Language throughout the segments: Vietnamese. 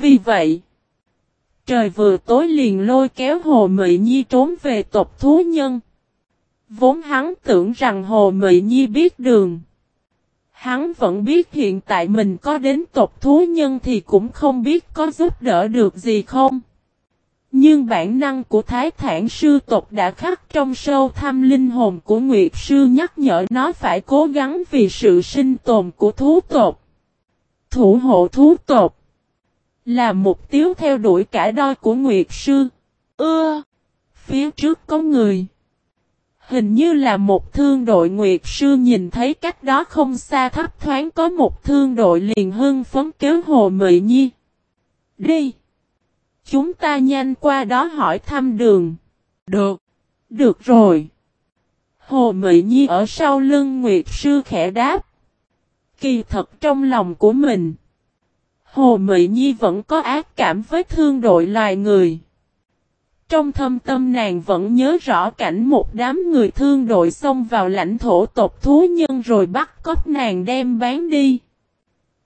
Vì vậy, trời vừa tối liền lôi kéo Hồ Mị Nhi trốn về tộc thú nhân. Vốn hắn tưởng rằng Hồ Mị Nhi biết đường. Hắn vẫn biết hiện tại mình có đến tộc thú nhân thì cũng không biết có giúp đỡ được gì không. Nhưng bản năng của Thái Thản sư tộc đã khắc trong sâu thăm linh hồn của Nguyệt sư nhắc nhở nó phải cố gắng vì sự sinh tồn của thú tộc. Thủ hộ thú tộc là mục tiêu theo đuổi cả đôi của Nguyệt sư. Ưa! Phía trước có người. Hình như là một thương đội Nguyệt sư nhìn thấy cách đó không xa thấp thoáng có một thương đội liền hưng phấn kéo Hồ Mị Nhi. Đi! Chúng ta nhanh qua đó hỏi thăm đường. Được. Được rồi. Hồ Mị Nhi ở sau lưng Nguyệt Sư khẽ đáp. Kỳ thật trong lòng của mình. Hồ Mị Nhi vẫn có ác cảm với thương đội loài người. Trong thâm tâm nàng vẫn nhớ rõ cảnh một đám người thương đội xông vào lãnh thổ tộc thú nhân rồi bắt cóc nàng đem bán đi.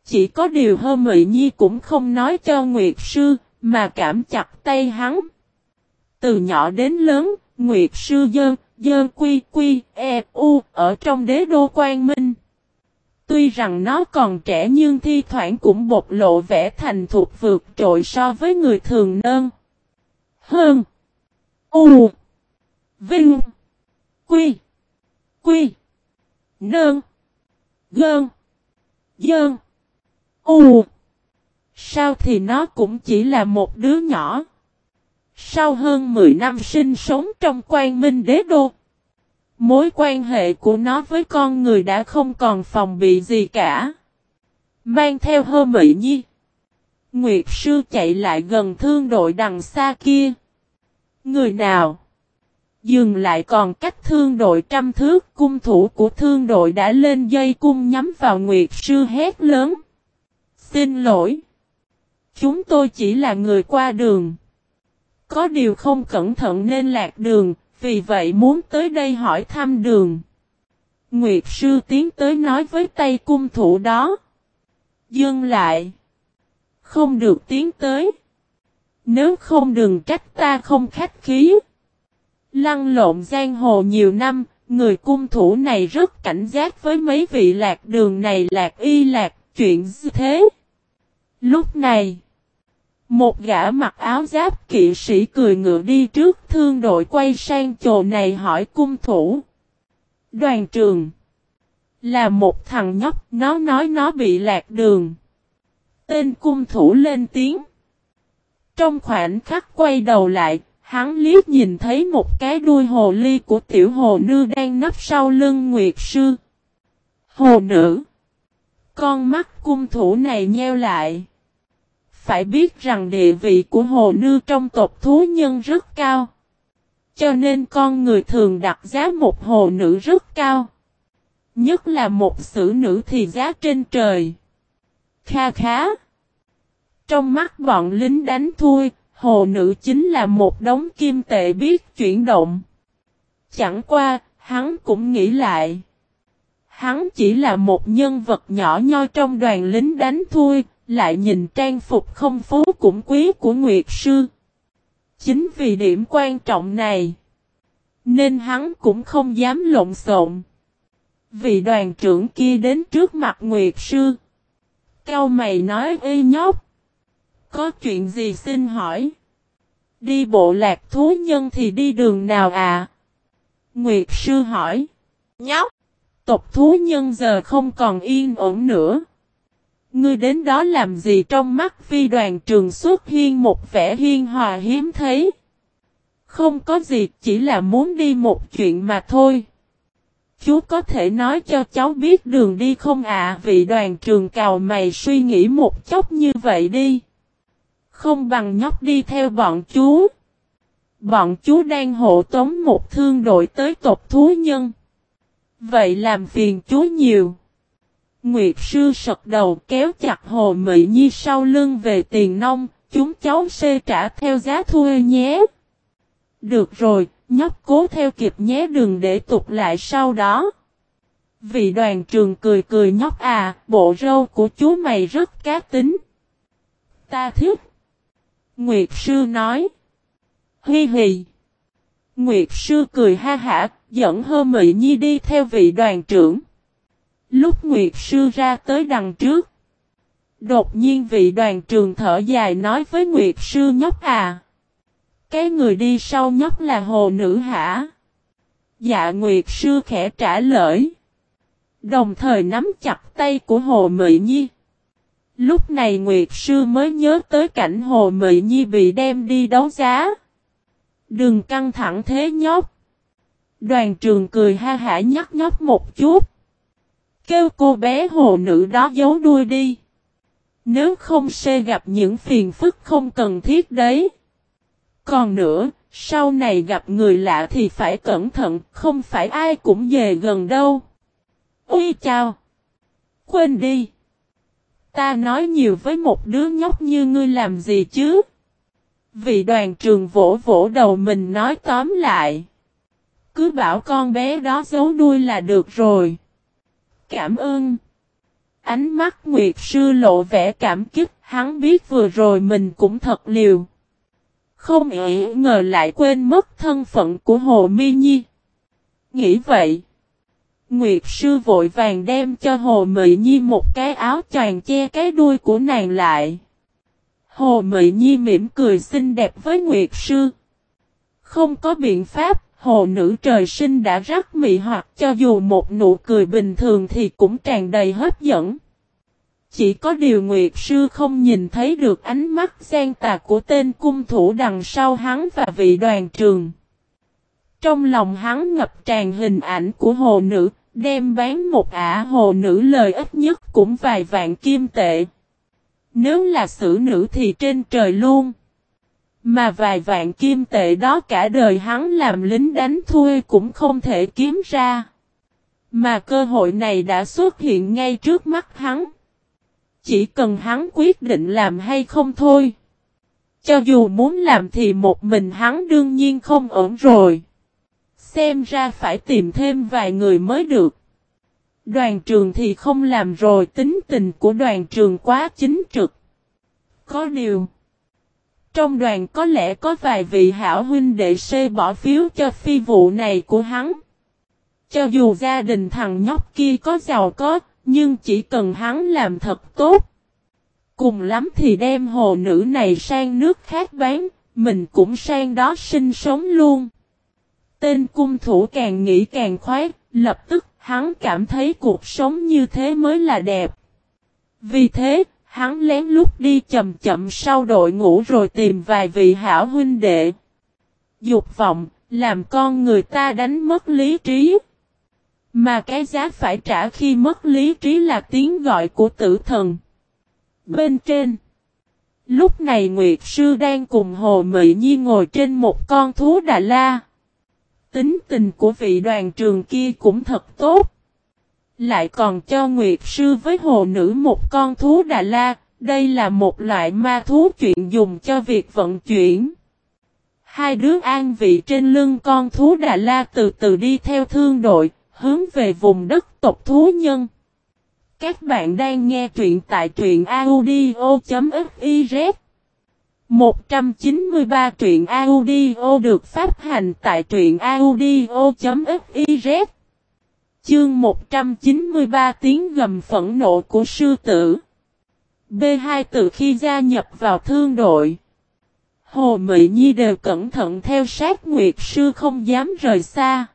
Chỉ có điều Hồ Mị Nhi cũng không nói cho Nguyệt Sư, mà cảm chặt tay hắn. Từ nhỏ đến lớn, Nguyệt Sư Dơn, Dơn Quy Quy, E, U, ở trong đế đô Quan Minh. Tuy rằng nó còn trẻ nhưng thi thoảng cũng bộc lộ vẻ thành thục vượt trội so với người thường nơn. Hơn. U. Vinh. Quy. Quy. Nơn. Gơn. Dơn. U. Sao thì nó cũng chỉ là một đứa nhỏ. Sau hơn 10 năm sinh sống trong quan minh đế đô. Mối quan hệ của nó với con người đã không còn phòng bị gì cả. Mang theo hơ mị nhi. Nguyệt sư chạy lại gần thương đội đằng xa kia. Người nào? Dừng lại còn cách thương đội trăm thước cung thủ của thương đội đã lên dây cung nhắm vào Nguyệt sư hét lớn. Xin lỗi. Chúng tôi chỉ là người qua đường. Có điều không cẩn thận nên lạc đường, vì vậy muốn tới đây hỏi thăm đường. Nguyệt sư tiến tới nói với tay cung thủ đó. Dừng lại. Không được tiến tới. Nếu không đừng trách ta không khách khí. Lăn lộn giang hồ nhiều năm, người cung thủ này rất cảnh giác với mấy vị lạc đường này lạc y lạc, chuyện như thế. Lúc này, một gã mặc áo giáp kỵ sĩ cười ngựa đi trước thương đội quay sang chồ này hỏi cung thủ. Đoàn trường. Là một thằng nhóc, nó nói nó bị lạc đường. Tên cung thủ lên tiếng. Trong khoảnh khắc quay đầu lại, hắn liếc nhìn thấy một cái đuôi hồ ly của tiểu hồ nư đang nấp sau lưng Nguyệt Sư. Hồ nữ. Con mắt cung thủ này nheo lại. Phải biết rằng địa vị của hồ nư trong tộc thú nhân rất cao. Cho nên con người thường đặt giá một hồ nữ rất cao. Nhất là một sử nữ thì giá trên trời. Kha khá. Trong mắt bọn lính đánh thui, hồ nữ chính là một đống kim tệ biết chuyển động. Chẳng qua, hắn cũng nghĩ lại. Hắn chỉ là một nhân vật nhỏ nhoi trong đoàn lính đánh thui, lại nhìn trang phục không phú cũng quý của Nguyệt Sư. Chính vì điểm quan trọng này, nên hắn cũng không dám lộn xộn. Vì đoàn trưởng kia đến trước mặt Nguyệt Sư. Cao mày nói ê nhóc. Có chuyện gì xin hỏi? Đi bộ lạc thú nhân thì đi đường nào à? Nguyệt Sư hỏi. Nhóc! Tộc thú nhân giờ không còn yên ổn nữa. Ngươi đến đó làm gì trong mắt phi đoàn trường xuất hiên một vẻ hiên hòa hiếm thấy. Không có gì, chỉ là muốn đi một chuyện mà thôi. Chú có thể nói cho cháu biết đường đi không ạ? Vị đoàn trường cào mày suy nghĩ một chốc như vậy đi. Không bằng nhóc đi theo bọn chú. Bọn chú đang hộ tống một thương đội tới tộc thú nhân. Vậy làm phiền chú nhiều. Nguyệt sư sật đầu kéo chặt hồ mị nhi sau lưng về tiền nông, chúng cháu xê trả theo giá thuê nhé. Được rồi, nhóc cố theo kịp nhé đừng để tục lại sau đó. Vị đoàn trường cười cười nhóc à, bộ râu của chú mày rất cá tính. Ta thích. Nguyệt sư nói. Hi hì. Nguyệt sư cười ha hả, dẫn hơ mị nhi đi theo vị đoàn trưởng. Lúc Nguyệt sư ra tới đằng trước. Đột nhiên vị đoàn trường thở dài nói với Nguyệt sư nhóc à. Cái người đi sau nhóc là hồ nữ hả? Dạ Nguyệt sư khẽ trả lời. Đồng thời nắm chặt tay của Hồ Mị Nhi. Lúc này Nguyệt sư mới nhớ tới cảnh Hồ Mị Nhi bị đem đi đấu giá. Đừng căng thẳng thế nhóc. Đoàn trường cười ha hả nhắc nhóc một chút. Kêu cô bé hồ nữ đó giấu đuôi đi. Nếu không sẽ gặp những phiền phức không cần thiết đấy. Còn nữa, sau này gặp người lạ thì phải cẩn thận, không phải ai cũng về gần đâu. Ui chào! Quên đi! Ta nói nhiều với một đứa nhóc như ngươi làm gì chứ? Vị đoàn trường vỗ vỗ đầu mình nói tóm lại. Cứ bảo con bé đó giấu đuôi là được rồi. Cảm ơn. Ánh mắt Nguyệt Sư lộ vẻ cảm kích, hắn biết vừa rồi mình cũng thật liều. Không nghĩ ngờ lại quên mất thân phận của Hồ Mi Nhi. Nghĩ vậy. Nguyệt Sư vội vàng đem cho Hồ Mị Nhi một cái áo choàng che cái đuôi của nàng lại. Hồ Mị Nhi mỉm cười xinh đẹp với Nguyệt Sư. Không có biện pháp, hồ nữ trời sinh đã rắc mị hoặc cho dù một nụ cười bình thường thì cũng tràn đầy hấp dẫn. Chỉ có điều Nguyệt Sư không nhìn thấy được ánh mắt gian tà của tên cung thủ đằng sau hắn và vị đoàn trường. Trong lòng hắn ngập tràn hình ảnh của hồ nữ, đem bán một ả hồ nữ lời ít nhất cũng vài vạn kim tệ. Nếu là xử nữ thì trên trời luôn. Mà vài vạn kim tệ đó cả đời hắn làm lính đánh thuê cũng không thể kiếm ra. Mà cơ hội này đã xuất hiện ngay trước mắt hắn. Chỉ cần hắn quyết định làm hay không thôi. Cho dù muốn làm thì một mình hắn đương nhiên không ổn rồi. Xem ra phải tìm thêm vài người mới được. Đoàn trường thì không làm rồi, tính tình của đoàn trường quá chính trực. Có điều. Trong đoàn có lẽ có vài vị hảo huynh đệ xê bỏ phiếu cho phi vụ này của hắn. Cho dù gia đình thằng nhóc kia có giàu có, nhưng chỉ cần hắn làm thật tốt. Cùng lắm thì đem hồ nữ này sang nước khác bán, mình cũng sang đó sinh sống luôn. Tên cung thủ càng nghĩ càng khoái, lập tức hắn cảm thấy cuộc sống như thế mới là đẹp. Vì thế, hắn lén lút đi chậm chậm sau đội ngũ rồi tìm vài vị hảo huynh đệ. Dục vọng, làm con người ta đánh mất lý trí. Mà cái giá phải trả khi mất lý trí là tiếng gọi của tử thần. Bên trên. Lúc này Nguyệt Sư đang cùng Hồ Mị Nhi ngồi trên một con thú Đà La. Tính tình của vị đoàn trường kia cũng thật tốt. Lại còn cho Nguyệt Sư với Hồ Nữ một con thú Đà La. Đây là một loại ma thú chuyện dùng cho việc vận chuyển. Hai đứa an vị trên lưng con thú Đà La từ từ đi theo thương đội, hướng về vùng đất tộc thú nhân. Các bạn đang nghe truyện tại truyện audio.fiz 193 truyện audio được phát hành tại truyện audio.fiz Chương 193 tiếng gầm phẫn nộ của sư tử B2 từ khi gia nhập vào thương đội Hồ Mị Nhi đều cẩn thận theo sát Nguyệt Sư không dám rời xa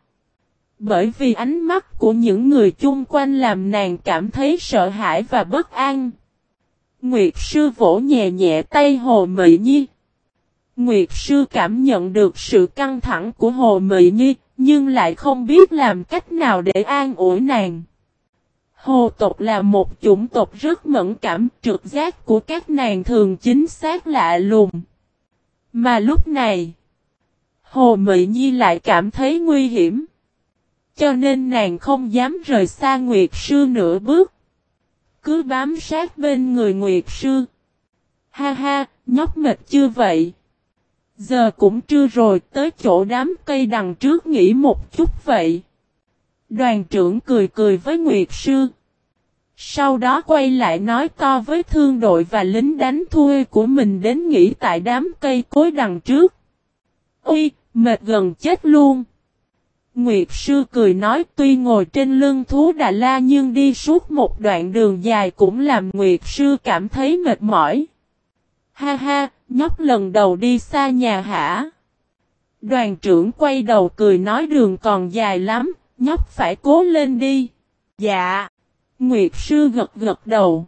bởi vì ánh mắt của những người chung quanh làm nàng cảm thấy sợ hãi và bất an. Nguyệt sư vỗ nhẹ nhẹ tay Hồ Mị Nhi. Nguyệt sư cảm nhận được sự căng thẳng của Hồ Mị Nhi, nhưng lại không biết làm cách nào để an ủi nàng. Hồ tộc là một chủng tộc rất mẫn cảm, trực giác của các nàng thường chính xác lạ lùng. Mà lúc này, Hồ Mị Nhi lại cảm thấy nguy hiểm. Cho nên nàng không dám rời xa Nguyệt Sư nửa bước. Cứ bám sát bên người Nguyệt Sư. Ha ha, nhóc mệt chưa vậy? Giờ cũng trưa rồi tới chỗ đám cây đằng trước nghỉ một chút vậy. Đoàn trưởng cười cười với Nguyệt Sư. Sau đó quay lại nói to với thương đội và lính đánh thuê của mình đến nghỉ tại đám cây cối đằng trước. Ui, mệt gần chết luôn. Nguyệt sư cười nói tuy ngồi trên lưng thú Đà La nhưng đi suốt một đoạn đường dài cũng làm Nguyệt sư cảm thấy mệt mỏi. Ha ha, nhóc lần đầu đi xa nhà hả? Đoàn trưởng quay đầu cười nói đường còn dài lắm, nhóc phải cố lên đi. Dạ. Nguyệt sư gật gật đầu.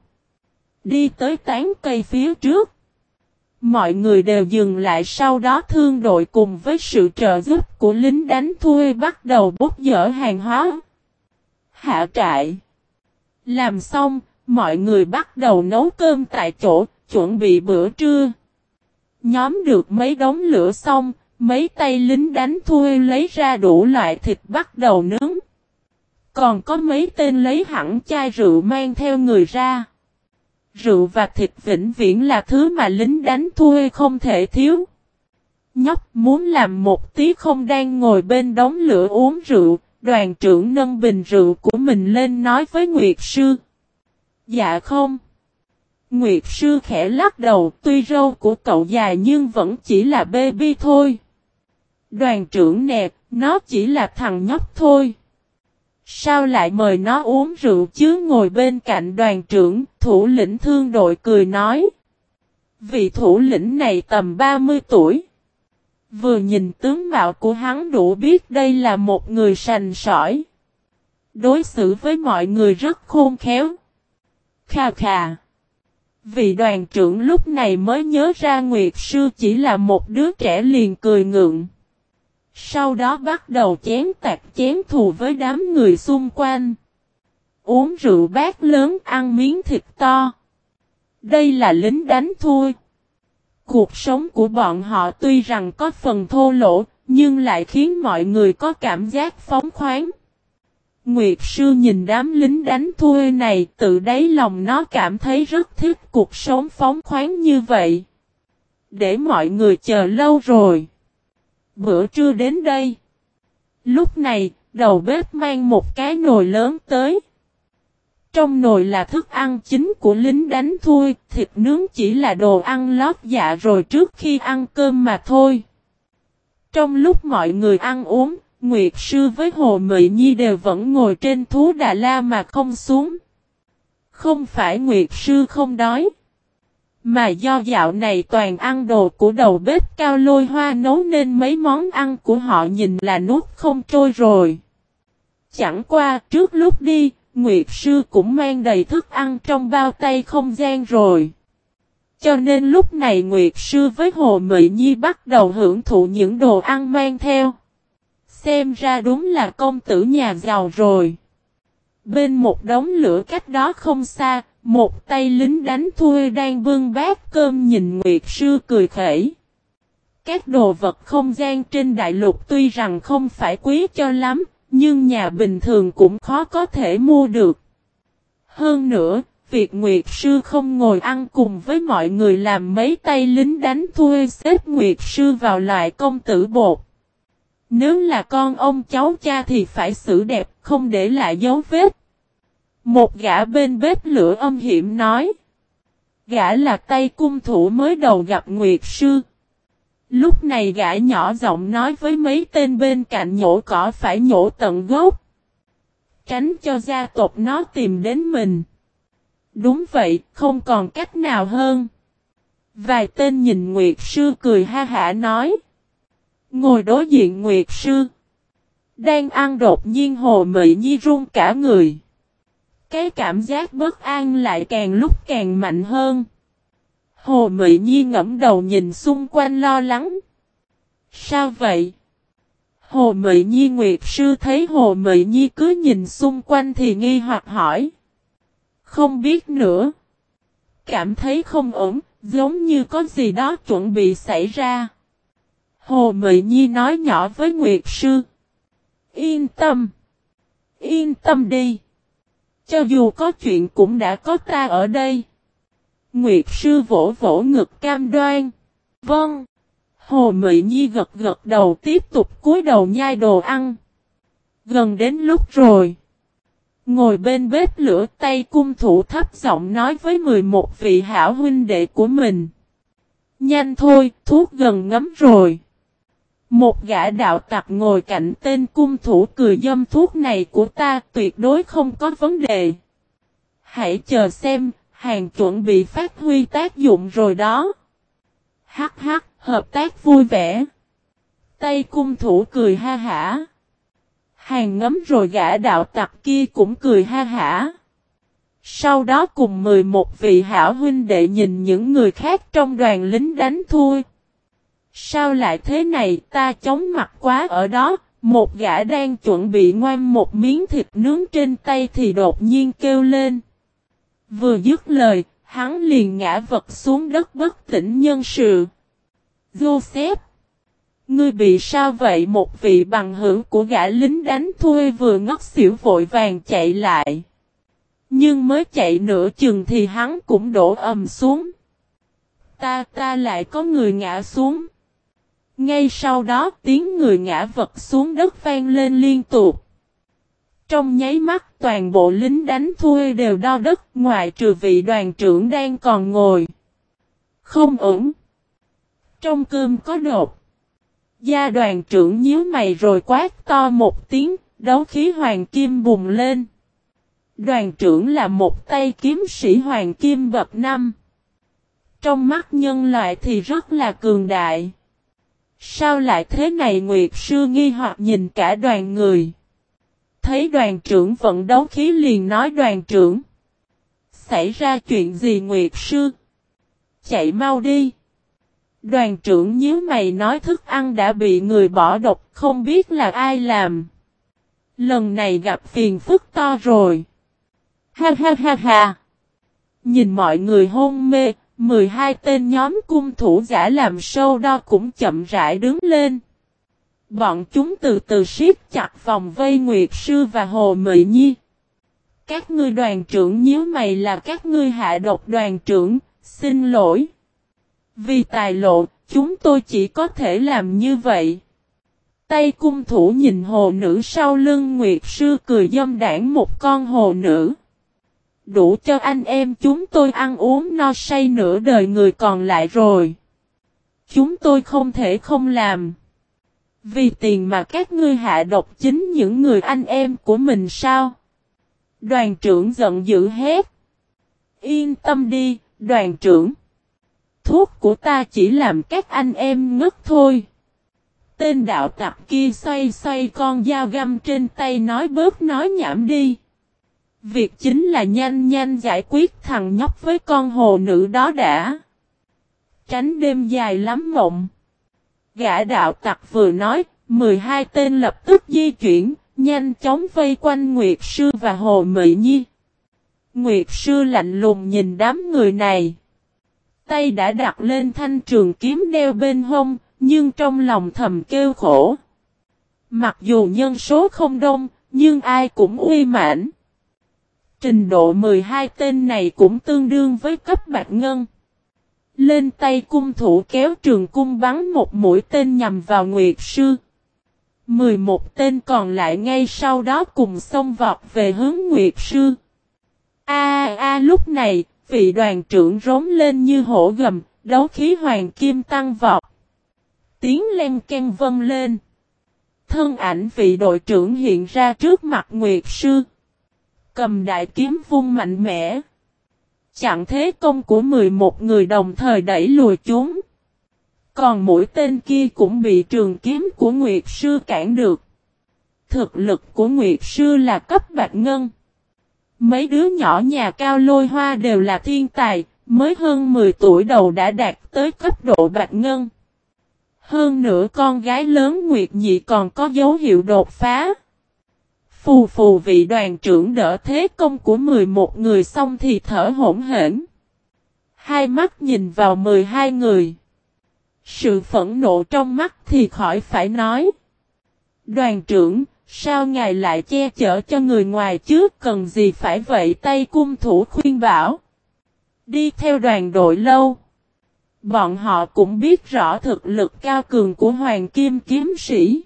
Đi tới tán cây phía trước. Mọi người đều dừng lại sau đó thương đội cùng với sự trợ giúp của lính đánh thuê bắt đầu bốc dỡ hàng hóa. Hạ trại. Làm xong, mọi người bắt đầu nấu cơm tại chỗ, chuẩn bị bữa trưa. Nhóm được mấy đống lửa xong, mấy tay lính đánh thuê lấy ra đủ loại thịt bắt đầu nướng. Còn có mấy tên lấy hẳn chai rượu mang theo người ra. Rượu và thịt vĩnh viễn là thứ mà lính đánh thuê không thể thiếu. Nhóc muốn làm một tí không đang ngồi bên đống lửa uống rượu, đoàn trưởng nâng bình rượu của mình lên nói với Nguyệt Sư. Dạ không. Nguyệt Sư khẽ lắc đầu tuy râu của cậu dài nhưng vẫn chỉ là baby thôi. Đoàn trưởng nè, nó chỉ là thằng nhóc thôi. Sao lại mời nó uống rượu chứ ngồi bên cạnh đoàn trưởng, thủ lĩnh thương đội cười nói. Vị thủ lĩnh này tầm 30 tuổi. Vừa nhìn tướng mạo của hắn đủ biết đây là một người sành sỏi. Đối xử với mọi người rất khôn khéo. Khà khà. Vị đoàn trưởng lúc này mới nhớ ra Nguyệt Sư chỉ là một đứa trẻ liền cười ngượng. Sau đó bắt đầu chén tạc chén thù với đám người xung quanh. Uống rượu bát lớn ăn miếng thịt to. Đây là lính đánh thôi. Cuộc sống của bọn họ tuy rằng có phần thô lỗ, nhưng lại khiến mọi người có cảm giác phóng khoáng. Nguyệt sư nhìn đám lính đánh thuê này tự đáy lòng nó cảm thấy rất thích cuộc sống phóng khoáng như vậy. Để mọi người chờ lâu rồi bữa trưa đến đây. Lúc này, đầu bếp mang một cái nồi lớn tới. Trong nồi là thức ăn chính của lính đánh thui, thịt nướng chỉ là đồ ăn lót dạ rồi trước khi ăn cơm mà thôi. Trong lúc mọi người ăn uống, Nguyệt Sư với Hồ Mị Nhi đều vẫn ngồi trên thú Đà La mà không xuống. Không phải Nguyệt Sư không đói. Mà do dạo này toàn ăn đồ của đầu bếp cao lôi hoa nấu nên mấy món ăn của họ nhìn là nuốt không trôi rồi. Chẳng qua trước lúc đi, Nguyệt Sư cũng mang đầy thức ăn trong bao tay không gian rồi. Cho nên lúc này Nguyệt Sư với Hồ Mị Nhi bắt đầu hưởng thụ những đồ ăn mang theo. Xem ra đúng là công tử nhà giàu rồi. Bên một đống lửa cách đó không xa, một tay lính đánh thui đang bưng bát cơm nhìn Nguyệt Sư cười khẩy. Các đồ vật không gian trên đại lục tuy rằng không phải quý cho lắm, nhưng nhà bình thường cũng khó có thể mua được. Hơn nữa, việc Nguyệt Sư không ngồi ăn cùng với mọi người làm mấy tay lính đánh thui xếp Nguyệt Sư vào loại công tử bột. Nếu là con ông cháu cha thì phải xử đẹp, không để lại dấu vết. Một gã bên bếp lửa âm hiểm nói. Gã là tay cung thủ mới đầu gặp Nguyệt Sư. Lúc này gã nhỏ giọng nói với mấy tên bên cạnh nhổ cỏ phải nhổ tận gốc. Tránh cho gia tộc nó tìm đến mình. Đúng vậy, không còn cách nào hơn. Vài tên nhìn Nguyệt Sư cười ha hả nói. Ngồi đối diện Nguyệt Sư. Đang ăn đột nhiên hồ mị nhi run cả người. Cái cảm giác bất an lại càng lúc càng mạnh hơn. Hồ Mị Nhi ngẫm đầu nhìn xung quanh lo lắng. Sao vậy? Hồ Mị Nhi Nguyệt Sư thấy Hồ Mị Nhi cứ nhìn xung quanh thì nghi hoặc hỏi. Không biết nữa. Cảm thấy không ổn, giống như có gì đó chuẩn bị xảy ra. Hồ Mị Nhi nói nhỏ với Nguyệt Sư. Yên tâm. Yên tâm đi. Cho dù có chuyện cũng đã có ta ở đây. Nguyệt sư vỗ vỗ ngực cam đoan. Vâng. Hồ Mị Nhi gật gật đầu tiếp tục cúi đầu nhai đồ ăn. Gần đến lúc rồi. Ngồi bên bếp lửa tay cung thủ thấp giọng nói với 11 vị hảo huynh đệ của mình. Nhanh thôi, thuốc gần ngấm rồi. Một gã đạo tặc ngồi cạnh tên cung thủ cười dâm thuốc này của ta tuyệt đối không có vấn đề. Hãy chờ xem, hàng chuẩn bị phát huy tác dụng rồi đó. Hắc hắc, hợp tác vui vẻ. Tây cung thủ cười ha hả. Hàng ngấm rồi gã đạo tặc kia cũng cười ha hả. Sau đó cùng 11 vị hảo huynh đệ nhìn những người khác trong đoàn lính đánh thui. Sao lại thế này ta chống mặt quá ở đó, một gã đang chuẩn bị ngoan một miếng thịt nướng trên tay thì đột nhiên kêu lên. Vừa dứt lời, hắn liền ngã vật xuống đất bất tỉnh nhân sự. Joseph! Ngươi bị sao vậy một vị bằng hữu của gã lính đánh thuê vừa ngất xỉu vội vàng chạy lại. Nhưng mới chạy nửa chừng thì hắn cũng đổ ầm xuống. Ta ta lại có người ngã xuống. Ngay sau đó tiếng người ngã vật xuống đất vang lên liên tục. Trong nháy mắt toàn bộ lính đánh thuê đều đo đất ngoài trừ vị đoàn trưởng đang còn ngồi. Không ổn. Trong cơm có đột. Gia đoàn trưởng nhíu mày rồi quát to một tiếng, đấu khí hoàng kim bùng lên. Đoàn trưởng là một tay kiếm sĩ hoàng kim bậc năm. Trong mắt nhân loại thì rất là cường đại. Sao lại thế này Nguyệt Sư nghi hoặc nhìn cả đoàn người. Thấy đoàn trưởng vận đấu khí liền nói đoàn trưởng. Xảy ra chuyện gì Nguyệt Sư? Chạy mau đi. Đoàn trưởng nhíu mày nói thức ăn đã bị người bỏ độc không biết là ai làm. Lần này gặp phiền phức to rồi. Ha ha ha ha. Nhìn mọi người hôn mê, 12 tên nhóm cung thủ giả làm sâu đo cũng chậm rãi đứng lên. Bọn chúng từ từ siết chặt vòng vây Nguyệt Sư và Hồ Mị Nhi. Các ngươi đoàn trưởng nhíu mày là các ngươi hạ độc đoàn trưởng, xin lỗi. Vì tài lộ, chúng tôi chỉ có thể làm như vậy. Tay cung thủ nhìn hồ nữ sau lưng Nguyệt Sư cười dâm đảng một con hồ nữ. Đủ cho anh em chúng tôi ăn uống no say nửa đời người còn lại rồi. Chúng tôi không thể không làm. Vì tiền mà các ngươi hạ độc chính những người anh em của mình sao? Đoàn trưởng giận dữ hết. Yên tâm đi, đoàn trưởng thuốc của ta chỉ làm các anh em ngất thôi. Tên đạo tặc kia xoay xoay con dao găm trên tay nói bớt nói nhảm đi. Việc chính là nhanh nhanh giải quyết thằng nhóc với con hồ nữ đó đã. Tránh đêm dài lắm mộng. Gã đạo tặc vừa nói, 12 tên lập tức di chuyển, nhanh chóng vây quanh Nguyệt Sư và Hồ Mị Nhi. Nguyệt Sư lạnh lùng nhìn đám người này. Tay đã đặt lên thanh trường kiếm đeo bên hông, nhưng trong lòng thầm kêu khổ. Mặc dù nhân số không đông, nhưng ai cũng uy mãnh. Trình độ 12 tên này cũng tương đương với cấp bạc ngân. Lên tay cung thủ kéo trường cung bắn một mũi tên nhằm vào Nguyệt Sư. 11 tên còn lại ngay sau đó cùng xông vọt về hướng Nguyệt Sư. A a lúc này, vị đoàn trưởng rống lên như hổ gầm, đấu khí hoàng kim tăng vọt. Tiếng len ken vân lên. Thân ảnh vị đội trưởng hiện ra trước mặt Nguyệt Sư. Cầm đại kiếm vung mạnh mẽ. Chặn thế công của 11 người đồng thời đẩy lùi chúng. Còn mũi tên kia cũng bị trường kiếm của Nguyệt Sư cản được. Thực lực của Nguyệt Sư là cấp bạch ngân. Mấy đứa nhỏ nhà cao lôi hoa đều là thiên tài, mới hơn 10 tuổi đầu đã đạt tới cấp độ bạch ngân. Hơn nữa con gái lớn Nguyệt Nhị còn có dấu hiệu đột phá. Phù phù vị đoàn trưởng đỡ thế công của 11 người xong thì thở hổn hển. Hai mắt nhìn vào 12 người. Sự phẫn nộ trong mắt thì khỏi phải nói. Đoàn trưởng, Sao ngài lại che chở cho người ngoài chứ cần gì phải vậy tay cung thủ khuyên bảo. Đi theo đoàn đội lâu. Bọn họ cũng biết rõ thực lực cao cường của Hoàng Kim Kiếm Sĩ.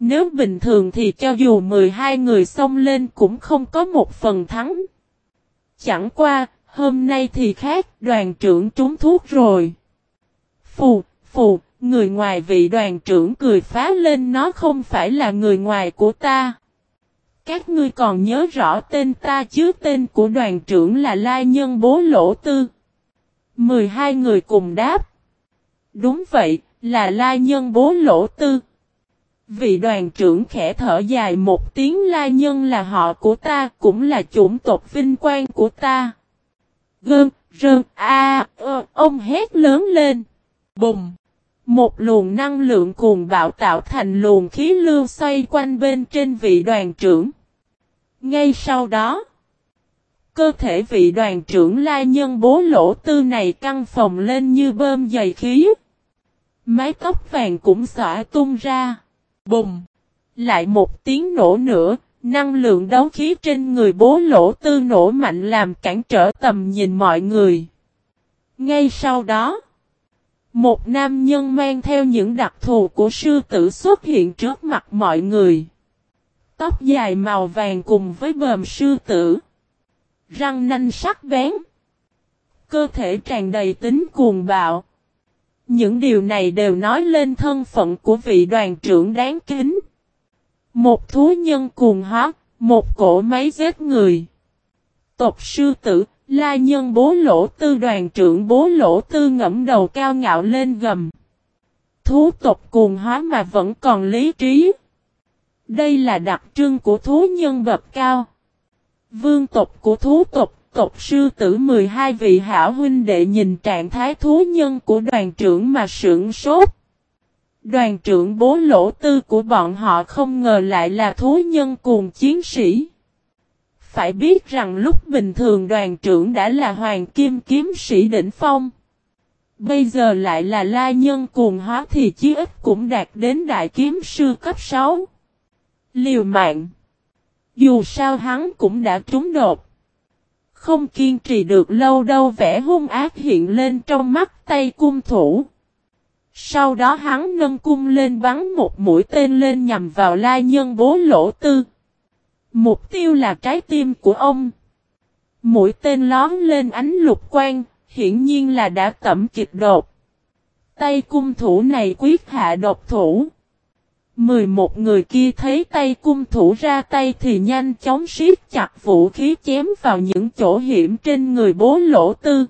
Nếu bình thường thì cho dù 12 người xông lên cũng không có một phần thắng. Chẳng qua, hôm nay thì khác, đoàn trưởng trúng thuốc rồi. Phù, phù, người ngoài vị đoàn trưởng cười phá lên nó không phải là người ngoài của ta. Các ngươi còn nhớ rõ tên ta chứ tên của đoàn trưởng là Lai Nhân Bố Lỗ Tư. 12 người cùng đáp. Đúng vậy, là Lai Nhân Bố Lỗ Tư. Vị đoàn trưởng khẽ thở dài một tiếng la Nhân là họ của ta, cũng là chủng tộc vinh quang của ta. Gơn, rơn, a, ông hét lớn lên. Bùng! Một luồng năng lượng cuồng bạo tạo thành luồng khí lưu xoay quanh bên trên vị đoàn trưởng. Ngay sau đó, cơ thể vị đoàn trưởng la nhân bố lỗ tư này căng phồng lên như bơm dày khí. Mái tóc vàng cũng xỏa tung ra. Bùng! Lại một tiếng nổ nữa, năng lượng đấu khí trên người bố lỗ tư nổ mạnh làm cản trở tầm nhìn mọi người. Ngay sau đó, một nam nhân mang theo những đặc thù của sư tử xuất hiện trước mặt mọi người. Tóc dài màu vàng cùng với bờm sư tử. Răng nanh sắc bén. Cơ thể tràn đầy tính cuồng bạo. Những điều này đều nói lên thân phận của vị đoàn trưởng đáng kính. Một thú nhân cuồng hóa, một cổ máy giết người. Tộc sư tử, la nhân bố lỗ tư đoàn trưởng bố lỗ tư ngẫm đầu cao ngạo lên gầm. Thú tộc cuồng hóa mà vẫn còn lý trí. Đây là đặc trưng của thú nhân bậc cao. Vương tộc của thú tộc, tộc sư tử 12 vị hảo huynh đệ nhìn trạng thái thú nhân của đoàn trưởng mà sưởng sốt. Đoàn trưởng bố lỗ tư của bọn họ không ngờ lại là thú nhân cùng chiến sĩ. Phải biết rằng lúc bình thường đoàn trưởng đã là hoàng kim kiếm sĩ đỉnh phong. Bây giờ lại là la nhân cuồng hóa thì chí ít cũng đạt đến đại kiếm sư cấp 6. Liều mạng. Dù sao hắn cũng đã trúng đột. Không kiên trì được lâu đâu vẻ hung ác hiện lên trong mắt tay cung thủ. Sau đó hắn nâng cung lên bắn một mũi tên lên nhằm vào lai nhân bố lỗ tư. Mục tiêu là trái tim của ông. Mũi tên lón lên ánh lục quang, hiển nhiên là đã tẩm kịch đột. Tay cung thủ này quyết hạ độc thủ. 11 người kia thấy tay cung thủ ra tay thì nhanh chóng siết chặt vũ khí chém vào những chỗ hiểm trên người bố lỗ tư.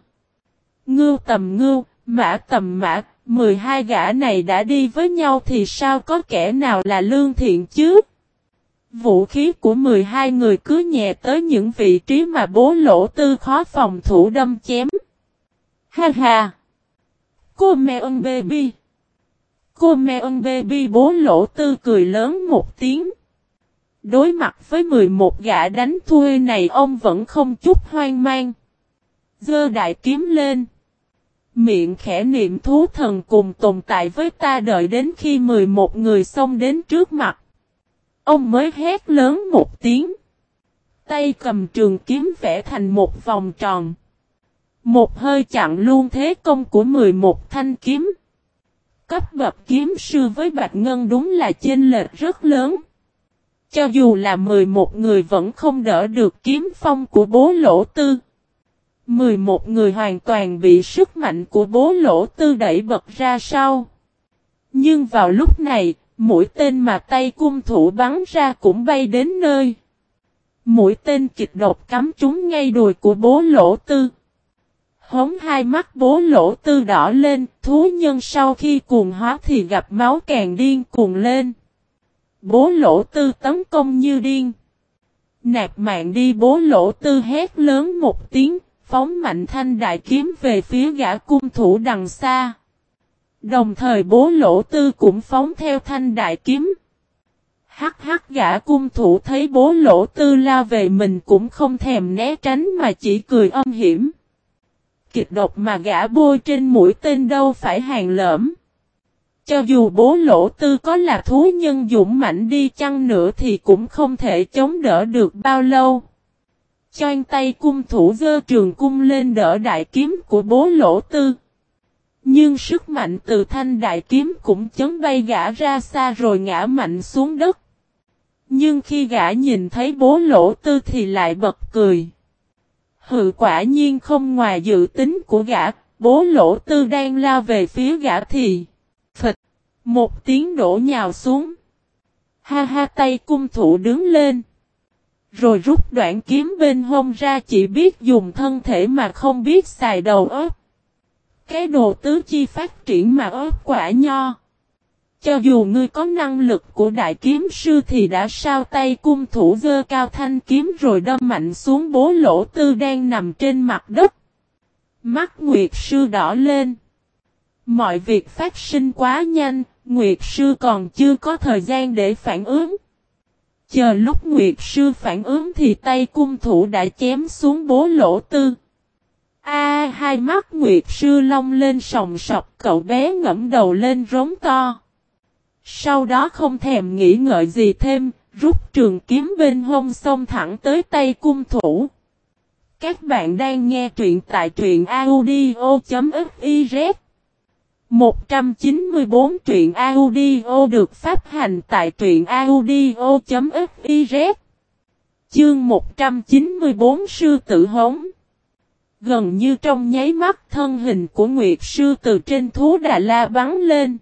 Ngưu tầm ngưu, mã tầm mã, 12 gã này đã đi với nhau thì sao có kẻ nào là lương thiện chứ? Vũ khí của 12 người cứ nhẹ tới những vị trí mà bố lỗ tư khó phòng thủ đâm chém. Ha ha! Cô mẹ ơn baby! Cô mẹ ơn baby bố lỗ tư cười lớn một tiếng. Đối mặt với 11 gã đánh thua này, ông vẫn không chút hoang mang. Dơ đại kiếm lên. Miệng khẽ niệm thú thần cùng tồn tại với ta đợi đến khi 11 người xông đến trước mặt. Ông mới hét lớn một tiếng. Tay cầm trường kiếm vẽ thành một vòng tròn. Một hơi chặn luôn thế công của 11 thanh kiếm. Cấp bậc kiếm sư với Bạch Ngân đúng là chênh lệch rất lớn. Cho dù là 11 người vẫn không đỡ được kiếm phong của bố lỗ tư. 11 người hoàn toàn bị sức mạnh của bố lỗ tư đẩy bật ra sau. Nhưng vào lúc này, mũi tên mà tay cung thủ bắn ra cũng bay đến nơi. Mũi tên kịch độc cắm trúng ngay đùi của bố lỗ tư. Hống hai mắt bố lỗ tư đỏ lên, thú nhân sau khi cuồng hóa thì gặp máu càng điên cuồng lên. Bố lỗ tư tấn công như điên. Nạp mạng đi bố lỗ tư hét lớn một tiếng, phóng mạnh thanh đại kiếm về phía gã cung thủ đằng xa. Đồng thời bố lỗ tư cũng phóng theo thanh đại kiếm. Hắc hắc gã cung thủ thấy bố lỗ tư lao về mình cũng không thèm né tránh mà chỉ cười âm hiểm. Kịch độc mà gã bôi trên mũi tên đâu phải hàng lỡm. Cho dù bố lỗ tư có là thú nhân dũng mạnh đi chăng nữa thì cũng không thể chống đỡ được bao lâu. Choan tay cung thủ dơ trường cung lên đỡ đại kiếm của bố lỗ tư. Nhưng sức mạnh từ thanh đại kiếm cũng chấn bay gã ra xa rồi ngã mạnh xuống đất. Nhưng khi gã nhìn thấy bố lỗ tư thì lại bật cười. Hự quả nhiên không ngoài dự tính của gã, bố lỗ tư đang lao về phía gã thì. Phịch, một tiếng đổ nhào xuống. Ha ha tay cung thủ đứng lên. Rồi rút đoạn kiếm bên hông ra chỉ biết dùng thân thể mà không biết xài đầu óc. Cái đồ tứ chi phát triển mà ớt quả nho. Cho dù ngươi có năng lực của đại kiếm sư thì đã sao tay cung thủ dơ cao thanh kiếm rồi đâm mạnh xuống bố lỗ tư đang nằm trên mặt đất. Mắt Nguyệt sư đỏ lên. Mọi việc phát sinh quá nhanh, Nguyệt sư còn chưa có thời gian để phản ứng. Chờ lúc Nguyệt sư phản ứng thì tay cung thủ đã chém xuống bố lỗ tư. A hai mắt Nguyệt sư long lên sòng sọc cậu bé ngẫm đầu lên rống to. Sau đó không thèm nghĩ ngợi gì thêm, rút trường kiếm bên hông xông thẳng tới tay cung thủ. Các bạn đang nghe truyện tại truyện audio.fiz 194 truyện audio được phát hành tại truyện audio.fiz Chương 194 Sư tử hống Gần như trong nháy mắt thân hình của Nguyệt Sư từ trên thú Đà La bắn lên.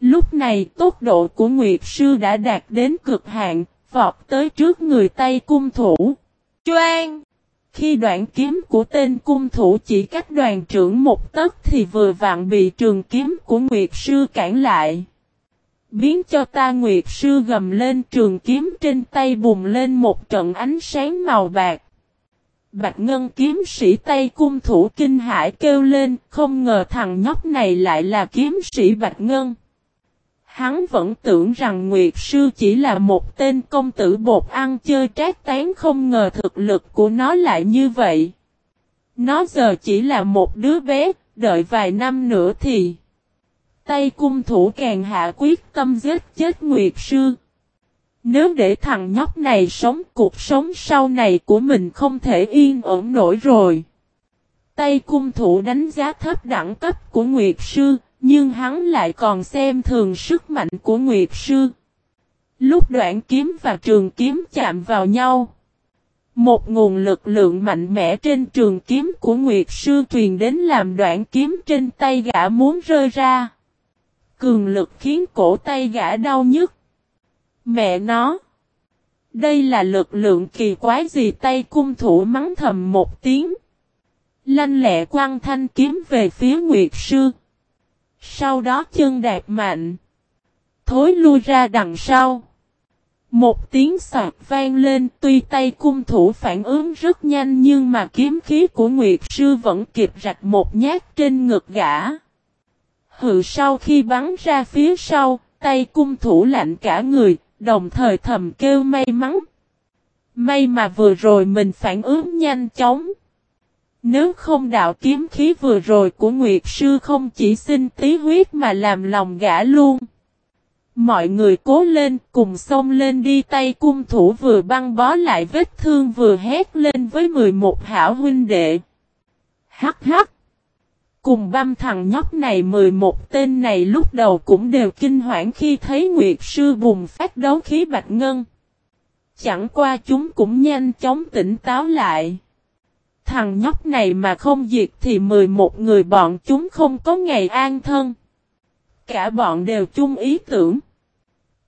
Lúc này tốc độ của Nguyệt Sư đã đạt đến cực hạn, vọt tới trước người tay cung thủ. Choang! Khi đoạn kiếm của tên cung thủ chỉ cách đoàn trưởng một tấc thì vừa vặn bị trường kiếm của Nguyệt Sư cản lại. Biến cho ta Nguyệt Sư gầm lên trường kiếm trên tay bùng lên một trận ánh sáng màu bạc. Bạch Ngân kiếm sĩ tay cung thủ kinh hải kêu lên, không ngờ thằng nhóc này lại là kiếm sĩ Bạch Ngân. Hắn vẫn tưởng rằng Nguyệt Sư chỉ là một tên công tử bột ăn chơi trác tán không ngờ thực lực của nó lại như vậy. Nó giờ chỉ là một đứa bé, đợi vài năm nữa thì... Tay cung thủ càng hạ quyết tâm giết chết Nguyệt Sư. Nếu để thằng nhóc này sống cuộc sống sau này của mình không thể yên ổn nổi rồi. Tay cung thủ đánh giá thấp đẳng cấp của Nguyệt Sư, nhưng hắn lại còn xem thường sức mạnh của Nguyệt Sư. Lúc đoạn kiếm và trường kiếm chạm vào nhau. Một nguồn lực lượng mạnh mẽ trên trường kiếm của Nguyệt Sư truyền đến làm đoạn kiếm trên tay gã muốn rơi ra. Cường lực khiến cổ tay gã đau nhức. Mẹ nó! Đây là lực lượng kỳ quái gì tay cung thủ mắng thầm một tiếng. Lanh lẹ quăng thanh kiếm về phía Nguyệt Sư. Sau đó chân đạp mạnh. Thối lui ra đằng sau. Một tiếng sạc vang lên tuy tay cung thủ phản ứng rất nhanh nhưng mà kiếm khí của Nguyệt Sư vẫn kịp rạch một nhát trên ngực gã. Hự sau khi bắn ra phía sau, tay cung thủ lạnh cả người, đồng thời thầm kêu may mắn. May mà vừa rồi mình phản ứng nhanh chóng. Nếu không đạo kiếm khí vừa rồi của Nguyệt Sư không chỉ xin tí huyết mà làm lòng gã luôn. Mọi người cố lên, cùng xông lên đi, tay cung thủ vừa băng bó lại vết thương vừa hét lên với 11 hảo huynh đệ. Hắc hắc. Cùng băm thằng nhóc này 11 tên này lúc đầu cũng đều kinh hoảng khi thấy Nguyệt Sư bùng phát đấu khí bạch ngân. Chẳng qua chúng cũng nhanh chóng tỉnh táo lại. Thằng nhóc này mà không diệt thì 11 người bọn chúng không có ngày an thân. Cả bọn đều chung ý tưởng.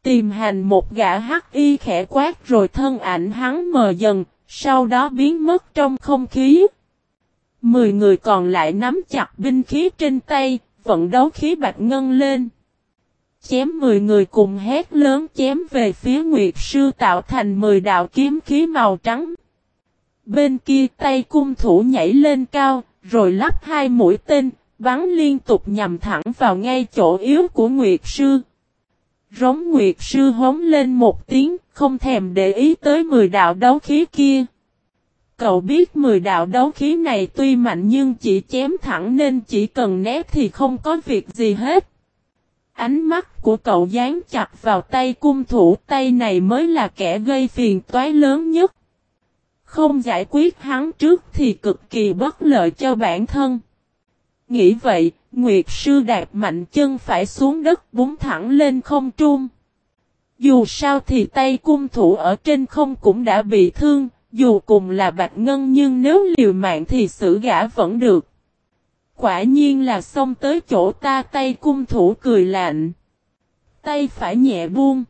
Tìm hành một gã hắc y khẽ quát rồi thân ảnh hắn mờ dần, sau đó biến mất trong không khí. Mười người còn lại nắm chặt binh khí trên tay, vận đấu khí bạch ngân lên. Chém mười người cùng hét lớn chém về phía Nguyệt Sư tạo thành mười đạo kiếm khí màu trắng. Bên kia tay cung thủ nhảy lên cao, rồi lắp hai mũi tên, bắn liên tục nhằm thẳng vào ngay chỗ yếu của Nguyệt Sư. Rống Nguyệt Sư hống lên một tiếng, không thèm để ý tới mười đạo đấu khí kia. Cậu biết mười đạo đấu khí này tuy mạnh nhưng chỉ chém thẳng nên chỉ cần né thì không có việc gì hết. Ánh mắt của cậu dán chặt vào tay cung thủ tay này mới là kẻ gây phiền toái lớn nhất. Không giải quyết hắn trước thì cực kỳ bất lợi cho bản thân. Nghĩ vậy, Nguyệt sư đạp mạnh chân phải xuống đất búng thẳng lên không trung. Dù sao thì tay cung thủ ở trên không cũng đã bị thương, dù cùng là bạch ngân nhưng nếu liều mạng thì xử gã vẫn được. Quả nhiên là xông tới chỗ ta tay cung thủ cười lạnh. Tay phải nhẹ buông.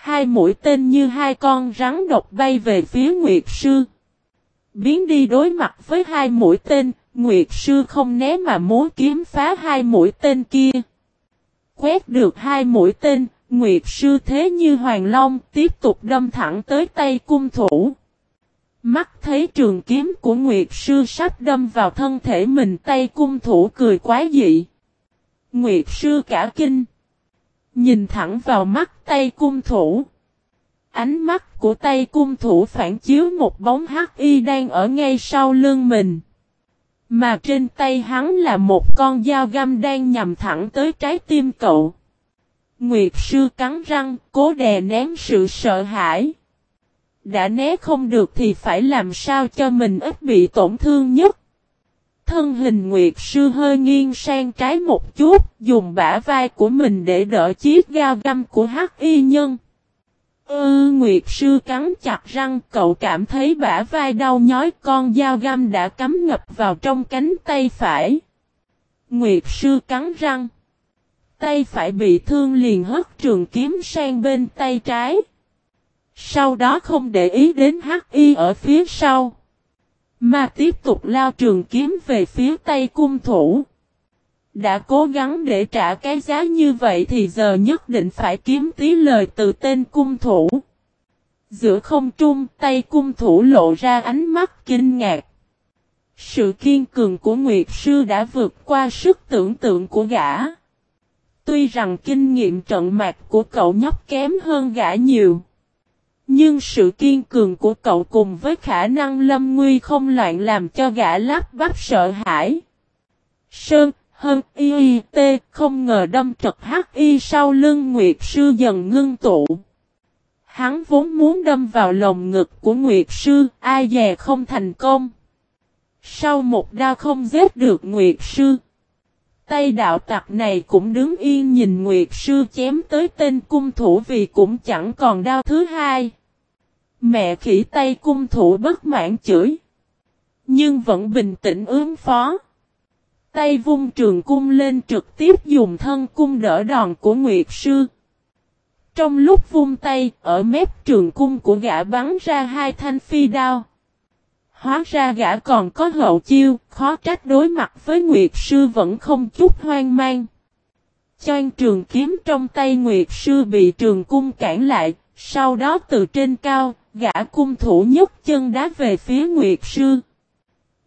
Hai mũi tên như hai con rắn độc bay về phía Nguyệt Sư. Biến đi đối mặt với hai mũi tên, Nguyệt Sư không né mà muốn kiếm phá hai mũi tên kia. Quét được hai mũi tên, Nguyệt Sư thế như Hoàng Long tiếp tục đâm thẳng tới tay cung thủ. Mắt thấy trường kiếm của Nguyệt Sư sắp đâm vào thân thể mình tay cung thủ cười quá dị. Nguyệt Sư cả kinh. Nhìn thẳng vào mắt tay cung thủ. Ánh mắt của tay cung thủ phản chiếu một bóng hắc y đang ở ngay sau lưng mình. Mà trên tay hắn là một con dao găm đang nhằm thẳng tới trái tim cậu. Nguyệt sư cắn răng, cố đè nén sự sợ hãi. Đã né không được thì phải làm sao cho mình ít bị tổn thương nhất. Thân hình Nguyệt sư hơi nghiêng sang trái một chút, dùng bả vai của mình để đỡ chiếc dao găm của hắc y nhân. Ư Nguyệt sư cắn chặt răng cậu cảm thấy bả vai đau nhói con dao găm đã cắm ngập vào trong cánh tay phải. Nguyệt sư cắn răng. Tay phải bị thương liền hất trường kiếm sang bên tay trái. Sau đó không để ý đến hắc y ở phía sau. Mà tiếp tục lao trường kiếm về phía tay cung thủ. Đã cố gắng để trả cái giá như vậy thì giờ nhất định phải kiếm tí lời từ tên cung thủ. Giữa không trung tay cung thủ lộ ra ánh mắt kinh ngạc. Sự kiên cường của Nguyệt Sư đã vượt qua sức tưởng tượng của gã. Tuy rằng kinh nghiệm trận mạc của cậu nhóc kém hơn gã nhiều. Nhưng sự kiên cường của cậu cùng với khả năng lâm nguy không loạn làm cho gã lắp bắp sợ hãi. Sơn, hơn y y t không ngờ đâm trật hắc y sau lưng Nguyệt Sư dần ngưng tụ. Hắn vốn muốn đâm vào lồng ngực của Nguyệt Sư, ai dè không thành công. Sau một đao không giết được Nguyệt Sư. Tay đạo tặc này cũng đứng yên nhìn Nguyệt Sư chém tới tên cung thủ vì cũng chẳng còn đau thứ hai. Mẹ khỉ tay cung thủ bất mãn chửi. Nhưng vẫn bình tĩnh ứng phó. Tay vung trường cung lên trực tiếp dùng thân cung đỡ đòn của Nguyệt Sư. Trong lúc vung tay, ở mép trường cung của gã bắn ra hai thanh phi đao. Hóa ra gã còn có hậu chiêu, khó trách đối mặt với Nguyệt Sư vẫn không chút hoang mang. Choan trường kiếm trong tay Nguyệt Sư bị trường cung cản lại, sau đó từ trên cao, gã cung thủ nhúc chân đá về phía Nguyệt Sư.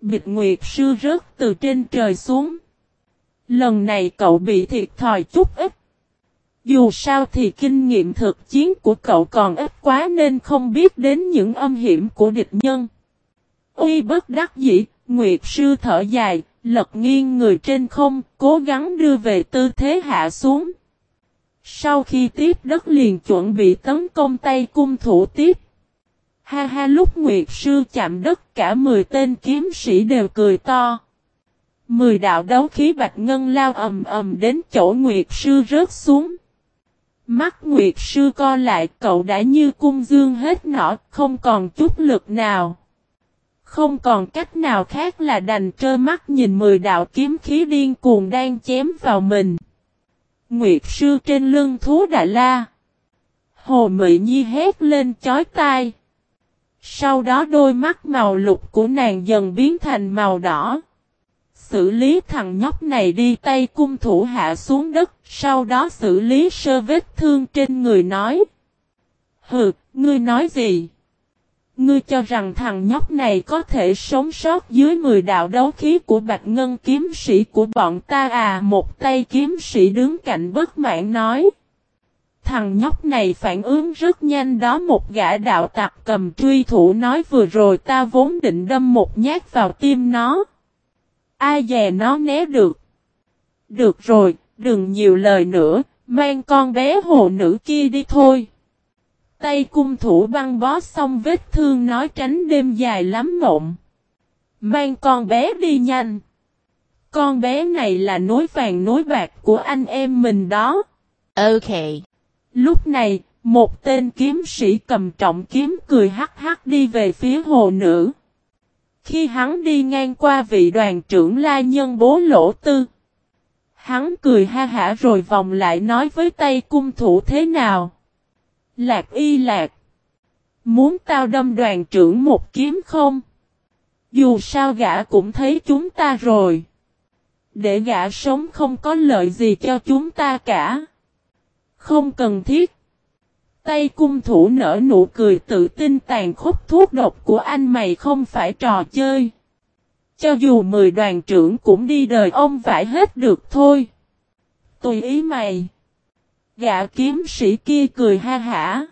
Bịch Nguyệt Sư rớt từ trên trời xuống. Lần này cậu bị thiệt thòi chút ít. Dù sao thì kinh nghiệm thực chiến của cậu còn ít quá nên không biết đến những âm hiểm của địch nhân. Uy bất đắc dĩ, Nguyệt Sư thở dài, lật nghiêng người trên không, cố gắng đưa về tư thế hạ xuống. Sau khi tiếp đất liền chuẩn bị tấn công tay cung thủ tiếp. Ha ha lúc Nguyệt Sư chạm đất cả 10 tên kiếm sĩ đều cười to. Mười đạo đấu khí bạch ngân lao ầm ầm đến chỗ Nguyệt Sư rớt xuống. Mắt Nguyệt Sư co lại cậu đã như cung dương hết nọ, không còn chút lực nào. Không còn cách nào khác là đành trơ mắt nhìn mười đạo kiếm khí điên cuồng đang chém vào mình. Nguyệt Sư trên lưng thú Đại La. Hồ Mị Nhi hét lên chói tai. Sau đó đôi mắt màu lục của nàng dần biến thành màu đỏ. Xử lý thằng nhóc này đi tay cung thủ hạ xuống đất, sau đó xử lý sơ vết thương trên người nói. Hừ, ngươi nói gì? Ngươi cho rằng thằng nhóc này có thể sống sót dưới 10 đạo đấu khí của bạch ngân kiếm sĩ của bọn ta à một tay kiếm sĩ đứng cạnh bất mãn nói. Thằng nhóc này phản ứng rất nhanh đó một gã đạo tặc cầm truy thủ nói vừa rồi ta vốn định đâm một nhát vào tim nó. Ai dè nó né được. Được rồi, đừng nhiều lời nữa, mang con bé hồ nữ kia đi thôi. Tay cung thủ băng bó xong vết thương nói tránh đêm dài lắm mộng. Mang con bé đi nhanh. Con bé này là nối vàng nối bạc của anh em mình đó. Ok. Lúc này, một tên kiếm sĩ cầm trọng kiếm cười hắc hắc đi về phía hồ nữ. Khi hắn đi ngang qua vị đoàn trưởng la nhân bố lỗ tư. Hắn cười ha hả rồi vòng lại nói với tay cung thủ thế nào. Lạc y lạc. Muốn tao đâm đoàn trưởng một kiếm không? Dù sao gã cũng thấy chúng ta rồi. Để gã sống không có lợi gì cho chúng ta cả. Không cần thiết. Tay cung thủ nở nụ cười tự tin tàn khốc thuốc độc của anh mày không phải trò chơi. Cho dù mười đoàn trưởng cũng đi đời ông vải hết được thôi. Tùy ý mày. Gã kiếm sĩ kia cười ha hả.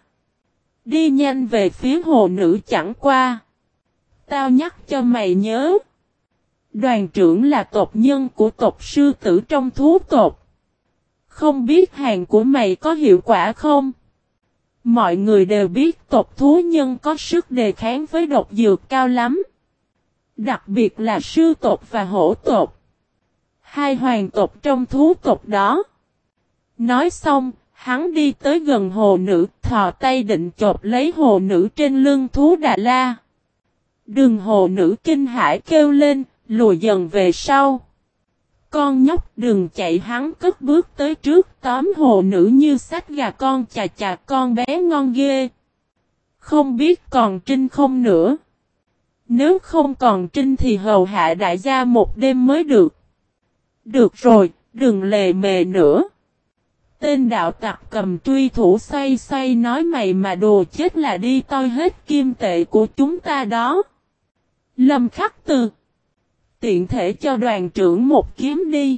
Đi nhanh về phía hồ nữ chẳng qua. Tao nhắc cho mày nhớ. Đoàn trưởng là tộc nhân của tộc sư tử trong thú tộc. Không biết hàng của mày có hiệu quả không? Mọi người đều biết tộc thú nhân có sức đề kháng với độc dược cao lắm. Đặc biệt là sư tộc và hổ tộc. Hai hoàng tộc trong thú tộc đó. Nói xong, hắn đi tới gần hồ nữ, thò tay định chộp lấy hồ nữ trên lưng thú Đà La. Đường hồ nữ kinh hải kêu lên, lùi dần về sau. Con nhóc đừng chạy hắn cất bước tới trước tóm hồ nữ như sách gà con chà chà con bé ngon ghê. Không biết còn trinh không nữa. Nếu không còn trinh thì hầu hạ đại gia một đêm mới được. Được rồi, đừng lề mề nữa. Tên đạo tặc cầm truy thủ xoay xoay nói mày mà đồ chết là đi toi hết kim tệ của chúng ta đó. Lâm khắc từ. Tiện thể cho đoàn trưởng một kiếm đi.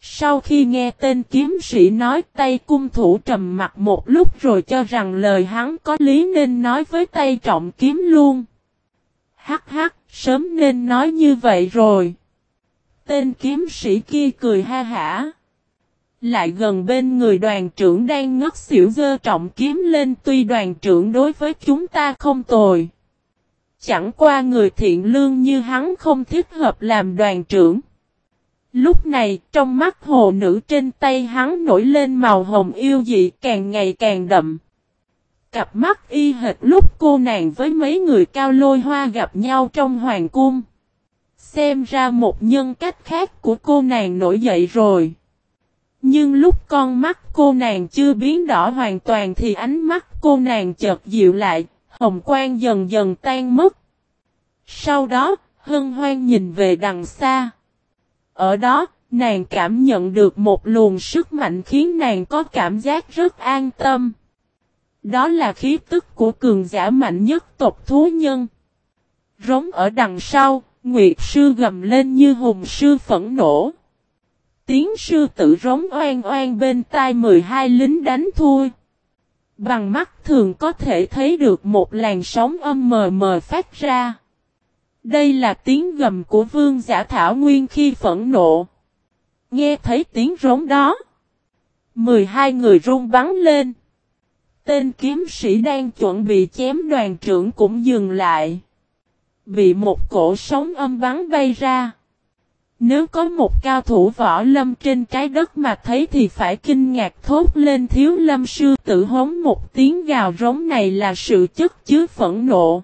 Sau khi nghe tên kiếm sĩ nói tay cung thủ trầm mặt một lúc rồi cho rằng lời hắn có lý nên nói với tay trọng kiếm luôn. Hắc hắc, sớm nên nói như vậy rồi. Tên kiếm sĩ kia cười ha hả. Lại gần bên người đoàn trưởng đang ngất xỉu dơ trọng kiếm lên tuy đoàn trưởng đối với chúng ta không tồi. Chẳng qua người thiện lương như hắn không thích hợp làm đoàn trưởng. Lúc này, trong mắt hồ nữ trên tay hắn nổi lên màu hồng yêu dị càng ngày càng đậm. Cặp mắt y hệt lúc cô nàng với mấy người cao lôi hoa gặp nhau trong hoàng cung. Xem ra một nhân cách khác của cô nàng nổi dậy rồi. Nhưng lúc con mắt cô nàng chưa biến đỏ hoàn toàn thì ánh mắt cô nàng chợt dịu lại, hồng quang dần dần tan mất. Sau đó, hân hoan nhìn về đằng xa. Ở đó, nàng cảm nhận được một luồng sức mạnh khiến nàng có cảm giác rất an tâm. Đó là khí tức của cường giả mạnh nhất tộc thú nhân. Rống ở đằng sau, Nguyệt sư gầm lên như hùng sư phẫn nộ. Tiếng sư tử rống oan oan bên tai 12 lính đánh thui. Bằng mắt thường có thể thấy được một làn sóng âm mờ mờ phát ra. Đây là tiếng gầm của vương giả thảo nguyên khi phẫn nộ. Nghe thấy tiếng rống đó. 12 người run bắn lên. Tên kiếm sĩ đang chuẩn bị chém đoàn trưởng cũng dừng lại. Bị một cổ sóng âm bắn bay ra. Nếu có một cao thủ võ lâm trên trái đất mà thấy thì phải kinh ngạc thốt lên thiếu lâm sư tự hống một tiếng gào rống này là sự chất chứa phẫn nộ.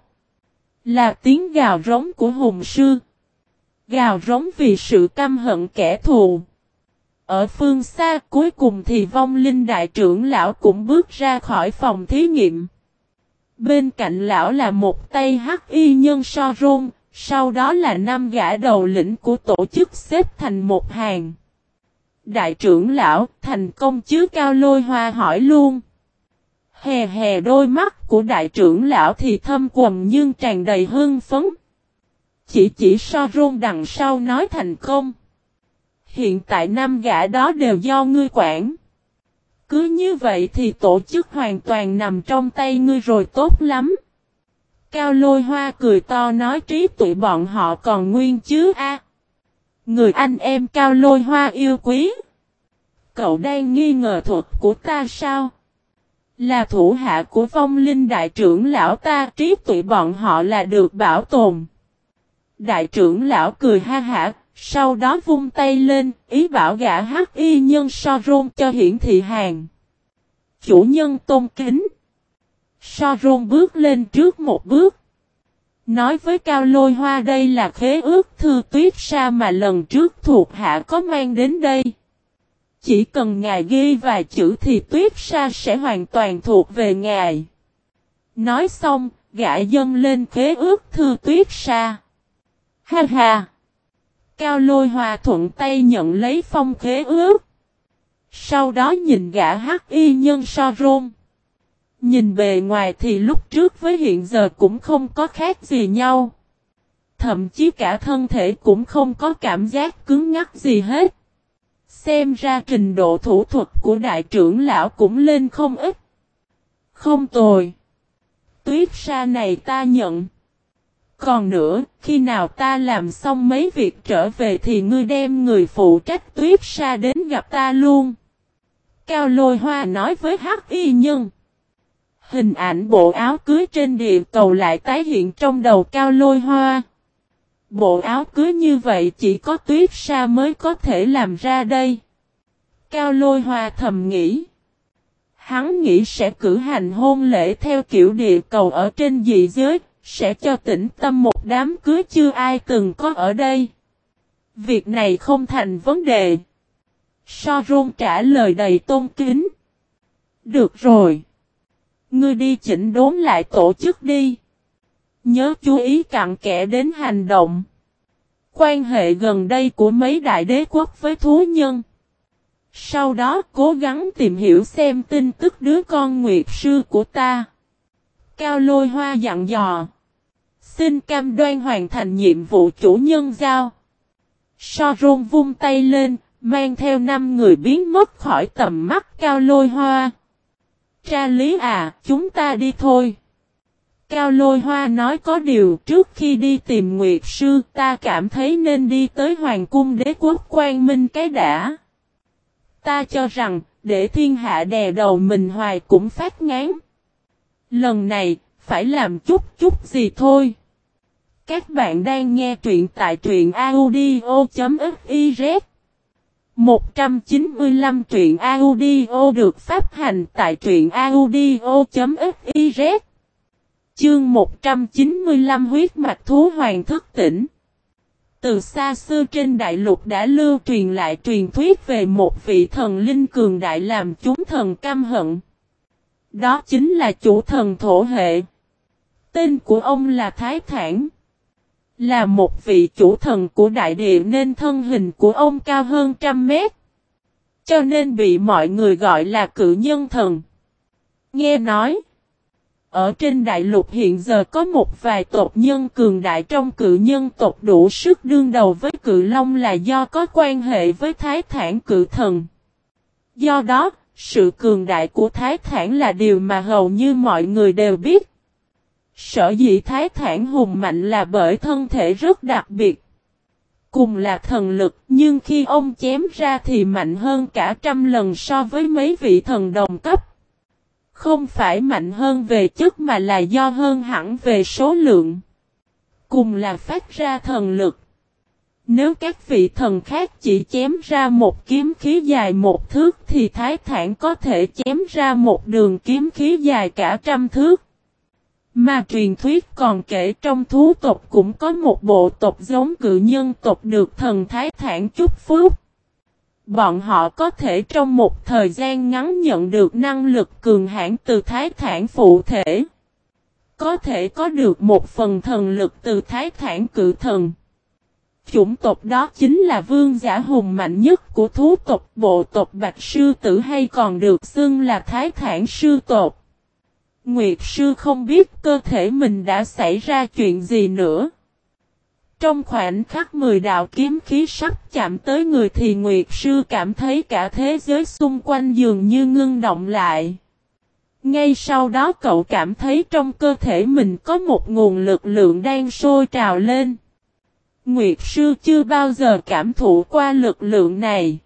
Là tiếng gào rống của hùng sư. Gào rống vì sự căm hận kẻ thù. Ở phương xa cuối cùng thì vong linh đại trưởng lão cũng bước ra khỏi phòng thí nghiệm. Bên cạnh lão là một tay hắc y nhân so rôn, sau đó là năm gã đầu lĩnh của tổ chức xếp thành một hàng. Đại trưởng lão, thành công chứ cao lôi hoa hỏi luôn. Hè hè đôi mắt của đại trưởng lão thì thâm quầm nhưng tràn đầy hưng phấn. Chỉ chỉ so rôn đằng sau nói thành công. Hiện tại năm gã đó đều do ngươi quản. Cứ như vậy thì tổ chức hoàn toàn nằm trong tay ngươi rồi tốt lắm. Cao lôi hoa cười to nói trí tụi bọn họ còn nguyên chứ a Người anh em cao lôi hoa yêu quý. Cậu đang nghi ngờ thuật của ta sao? Là thủ hạ của vong linh đại trưởng lão ta trí tụi bọn họ là được bảo tồn. Đại trưởng lão cười ha hả, Sau đó vung tay lên, ý bảo gã hắc y nhân so rôn cho hiển thị hàng. Chủ nhân tôn kính. So rôn bước lên trước một bước. Nói với Cao Lôi Hoa đây là khế ước thư tuyết sa mà lần trước thuộc hạ có mang đến đây. Chỉ cần ngài ghi vài chữ thì tuyết sa sẽ hoàn toàn thuộc về ngài. Nói xong, gã dâng lên khế ước thư tuyết sa. Ha ha! Cao lôi hòa thuận tay nhận lấy phong khế ước. Sau đó nhìn gã hắc y nhân so rôn. Nhìn bề ngoài thì lúc trước với hiện giờ cũng không có khác gì nhau. Thậm chí cả thân thể cũng không có cảm giác cứng ngắc gì hết. Xem ra trình độ thủ thuật của đại trưởng lão cũng lên không ít. Không tồi. Tuyết sa này ta nhận. Còn nữa, khi nào ta làm xong mấy việc trở về thì ngươi đem người phụ trách tuyết sa đến gặp ta luôn. Cao lôi hoa nói với hắc y nhân. Hình ảnh bộ áo cưới trên địa cầu lại tái hiện trong đầu cao lôi hoa. Bộ áo cưới như vậy chỉ có tuyết sa mới có thể làm ra đây. Cao lôi hoa thầm nghĩ. Hắn nghĩ sẽ cử hành hôn lễ theo kiểu địa cầu ở trên dị giới, sẽ cho tĩnh tâm một đám cưới chưa ai từng có ở đây. Việc này không thành vấn đề. So rôn trả lời đầy tôn kính. Được rồi. Ngươi đi chỉnh đốn lại tổ chức đi. Nhớ chú ý cặn kẽ đến hành động. Quan hệ gần đây của mấy đại đế quốc với thú nhân. Sau đó cố gắng tìm hiểu xem tin tức đứa con nguyệt sư của ta. Cao lôi hoa dặn dò. Xin cam đoan hoàn thành nhiệm vụ chủ nhân giao. So rôn vung tay lên, mang theo năm người biến mất khỏi tầm mắt cao lôi hoa. Tra lý à, chúng ta đi thôi. Cao lôi hoa nói có điều trước khi đi tìm Nguyệt Sư ta cảm thấy nên đi tới Hoàng cung đế quốc quan minh cái đã. Ta cho rằng, để thiên hạ đè đầu mình hoài cũng phát ngán. Lần này, phải làm chút chút gì thôi. Các bạn đang nghe truyện tại truyện audio.fif 195 truyện audio được phát hành tại truyện audio.fiz Chương 195 huyết mạch thú hoàng thức tỉnh Từ xa xưa trên đại lục đã lưu truyền lại truyền thuyết về một vị thần linh cường đại làm chúng thần căm hận. Đó chính là chủ thần thổ hệ. Tên của ông là Thái Thản. Là một vị chủ thần của đại địa nên thân hình của ông cao hơn trăm mét. Cho nên bị mọi người gọi là cự nhân thần. Nghe nói. Ở trên đại lục hiện giờ có một vài tộc nhân cường đại trong cự nhân tộc đủ sức đương đầu với cự long là do có quan hệ với thái thản cự thần. Do đó, sự cường đại của thái thản là điều mà hầu như mọi người đều biết. Sở dĩ thái thản hùng mạnh là bởi thân thể rất đặc biệt. Cùng là thần lực, nhưng khi ông chém ra thì mạnh hơn cả trăm lần so với mấy vị thần đồng cấp. Không phải mạnh hơn về chất mà là do hơn hẳn về số lượng. Cùng là phát ra thần lực. Nếu các vị thần khác chỉ chém ra một kiếm khí dài một thước thì thái thản có thể chém ra một đường kiếm khí dài cả trăm thước. Mà truyền thuyết còn kể trong thú tộc cũng có một bộ tộc giống cự nhân tộc được thần Thái Thản chúc phúc. Bọn họ có thể trong một thời gian ngắn nhận được năng lực cường hãn từ Thái Thản phụ thể. Có thể có được một phần thần lực từ Thái Thản cự thần. Chủng tộc đó chính là vương giả hùng mạnh nhất của thú tộc, bộ tộc Bạch Sư Tử hay còn được xưng là Thái Thản Sư Tộc. Nguyệt sư không biết cơ thể mình đã xảy ra chuyện gì nữa. Trong khoảnh khắc mười đạo kiếm khí sắp chạm tới người thì Nguyệt sư cảm thấy cả thế giới xung quanh dường như ngưng động lại. Ngay sau đó cậu cảm thấy trong cơ thể mình có một nguồn lực lượng đang sôi trào lên. Nguyệt sư chưa bao giờ cảm thụ qua lực lượng này.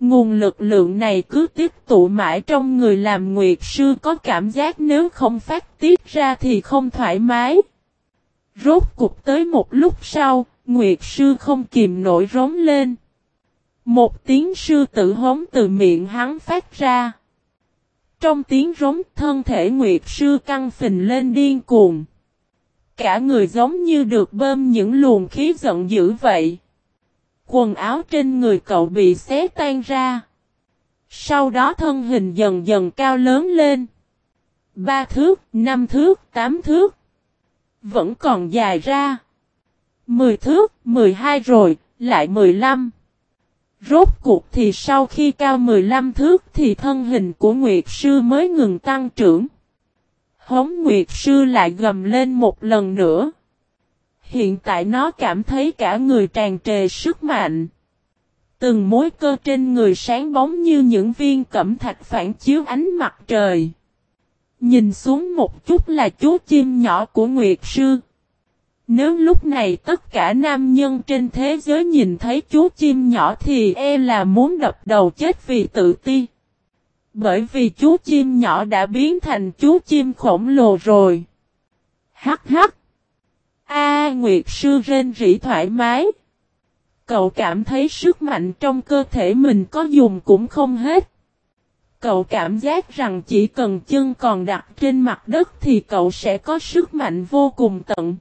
Nguồn lực lượng này cứ tiếp tụ mãi trong người làm Nguyệt Sư có cảm giác nếu không phát tiết ra thì không thoải mái. Rốt cục tới một lúc sau, Nguyệt sư không kìm nổi rống lên. Một tiếng sư tử hống từ miệng hắn phát ra. Trong tiếng rống thân thể Nguyệt sư căng phình lên điên cuồng. Cả người giống như được bơm những luồng khí giận dữ vậy. Quần áo trên người cậu bị xé tan ra. Sau đó thân hình dần dần cao lớn lên. Ba thước, năm thước, tám thước. Vẫn còn dài ra. Mười thước, mười hai rồi, lại mười lăm. Rốt cuộc thì sau khi cao mười lăm thước thì thân hình của Nguyệt Sư mới ngừng tăng trưởng. Hống Nguyệt Sư lại gầm lên một lần nữa. Hiện tại nó cảm thấy cả người tràn trề sức mạnh. Từng mối cơ trên người sáng bóng như những viên cẩm thạch phản chiếu ánh mặt trời. Nhìn xuống một chút là chú chim nhỏ của Nguyệt Sư. Nếu lúc này tất cả nam nhân trên thế giới nhìn thấy chú chim nhỏ thì e là muốn đập đầu chết vì tự ti. Bởi vì chú chim nhỏ đã biến thành chú chim khổng lồ rồi. Hắc hắc. A Nguyệt Sư rên rỉ thoải mái. Cậu cảm thấy sức mạnh trong cơ thể mình có dùng cũng không hết. Cậu cảm giác rằng chỉ cần chân còn đặt trên mặt đất thì cậu sẽ có sức mạnh vô cùng tận.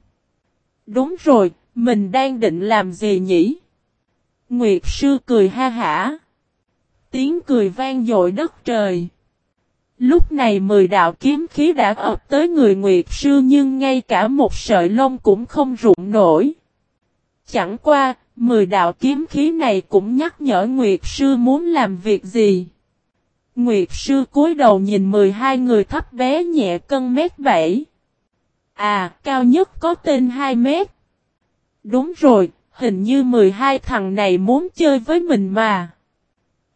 Đúng rồi, mình đang định làm gì nhỉ? Nguyệt sư cười ha hả. Tiếng cười vang dội đất trời. Lúc này mười đạo kiếm khí đã ập tới người Nguyệt sư nhưng ngay cả một sợi lông cũng không rụng nổi. Chẳng qua, mười đạo kiếm khí này cũng nhắc nhở Nguyệt sư muốn làm việc gì. Nguyệt sư cúi đầu nhìn 12 người thấp bé nhẹ cân mét 7. À, cao nhất có tên 2 mét. Đúng rồi, hình như 12 thằng này muốn chơi với mình mà.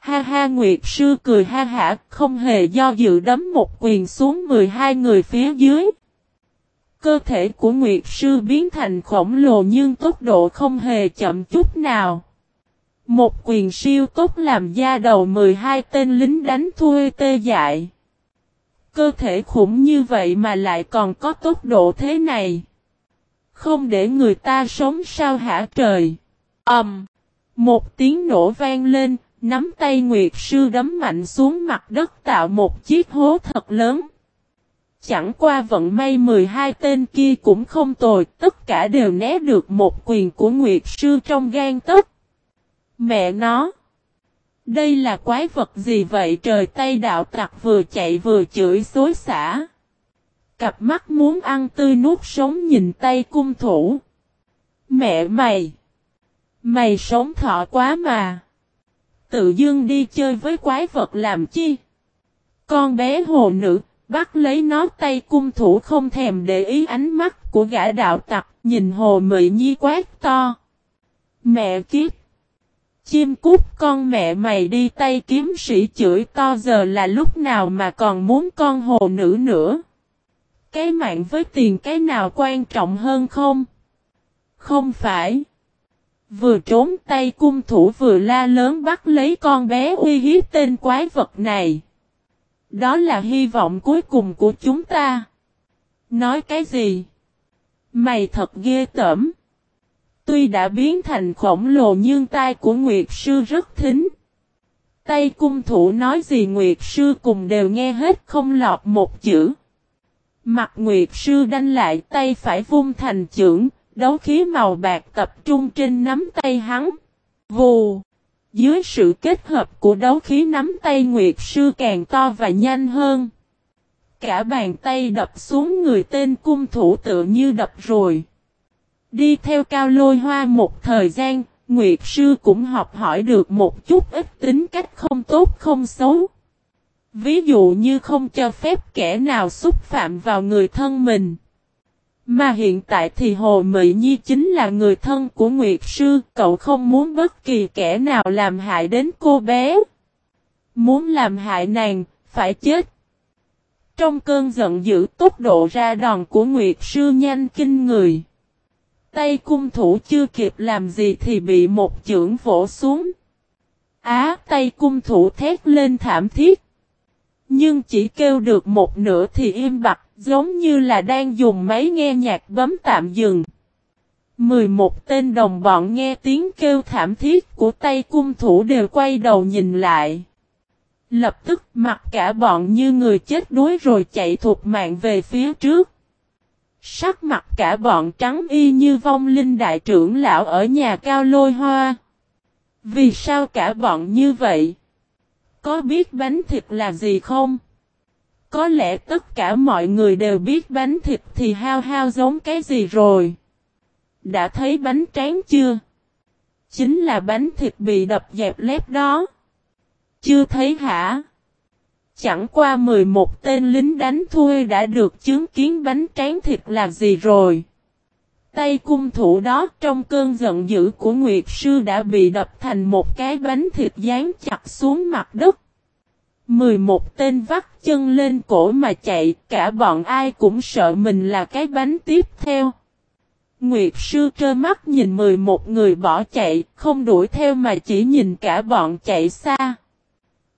Ha ha Nguyệt sư cười ha hả, không hề do dự đấm một quyền xuống 12 người phía dưới. Cơ thể của Nguyệt sư biến thành khổng lồ nhưng tốc độ không hề chậm chút nào. Một quyền siêu tốt làm da đầu 12 tên lính đánh thuê tê dại. Cơ thể khủng như vậy mà lại còn có tốc độ thế này. Không để người ta sống sao hả trời. ầm Um, một tiếng nổ vang lên, nắm tay Nguyệt Sư đấm mạnh xuống mặt đất tạo một chiếc hố thật lớn. Chẳng qua vận may 12 tên kia cũng không tồi, tất cả đều né được một quyền của Nguyệt Sư trong gan tấc. Mẹ nó! Đây là quái vật gì vậy trời Tây đạo tặc vừa chạy vừa chửi xối xả. Cặp mắt muốn ăn tươi nuốt sống nhìn tay cung thủ. Mẹ mày! Mày sống thọ quá mà! Tự dưng đi chơi với quái vật làm chi? Con bé hồ nữ, bắt lấy nó tay cung thủ không thèm để ý ánh mắt của gã đạo tặc, nhìn hồ mị nhi quát to. Mẹ kiếp! Chim cút con mẹ mày đi tay kiếm sĩ chửi to giờ là lúc nào mà còn muốn con hồ nữ nữa. Cái mạng với tiền cái nào quan trọng hơn không? Không phải. Vừa trốn tay cung thủ vừa la lớn bắt lấy con bé uy hiếp tên quái vật này. Đó là hy vọng cuối cùng của chúng ta. Nói cái gì? Mày thật ghê tởm. Tuy đã biến thành khổng lồ nhưng tai của Nguyệt Sư rất thính. Tay cung thủ nói gì Nguyệt Sư cùng đều nghe hết không lọt một chữ. Mặt Nguyệt Sư đanh lại tay phải vung thành chưởng, đấu khí màu bạc tập trung trên nắm tay hắn. Vù! Dưới sự kết hợp của đấu khí nắm tay Nguyệt Sư càng to và nhanh hơn. Cả bàn tay đập xuống người tên cung thủ tự như đập rồi. Đi theo cao lôi hoa một thời gian, Nguyệt Sư cũng học hỏi được một chút ít tính cách không tốt không xấu. Ví dụ như không cho phép kẻ nào xúc phạm vào người thân mình. Mà hiện tại thì Hồ mỹ Nhi chính là người thân của Nguyệt Sư, cậu không muốn bất kỳ kẻ nào làm hại đến cô bé. Muốn làm hại nàng, phải chết. Trong cơn giận dữ tốc độ ra đòn của Nguyệt Sư nhanh kinh người. Tay cung thủ chưa kịp làm gì thì bị một chưởng vỗ xuống. Á tay cung thủ thét lên thảm thiết. Nhưng chỉ kêu được một nửa thì im bặt, giống như là đang dùng máy nghe nhạc bấm tạm dừng. 11 tên đồng bọn nghe tiếng kêu thảm thiết của tay cung thủ đều quay đầu nhìn lại. Lập tức, mặc cả bọn như người chết đuối rồi chạy thục mạng về phía trước. Sắc mặt cả bọn trắng y như vong linh đại trưởng lão ở nhà cao lôi hoa. Vì sao cả bọn như vậy? Có biết bánh thịt là gì không? Có lẽ tất cả mọi người đều biết bánh thịt thì hao hao giống cái gì rồi. Đã thấy bánh tráng chưa? Chính là bánh thịt bị đập dẹp lép đó. Chưa thấy hả? Chẳng qua 11 tên lính đánh thuê đã được chứng kiến bánh tráng thịt là gì rồi. Tay cung thủ đó trong cơn giận dữ của Nguyệt Sư đã bị đập thành một cái bánh thịt dán chặt xuống mặt đất. 11 tên vắt chân lên cổ mà chạy, cả bọn ai cũng sợ mình là cái bánh tiếp theo. Nguyệt sư trơ mắt nhìn 11 người bỏ chạy, không đuổi theo mà chỉ nhìn cả bọn chạy xa.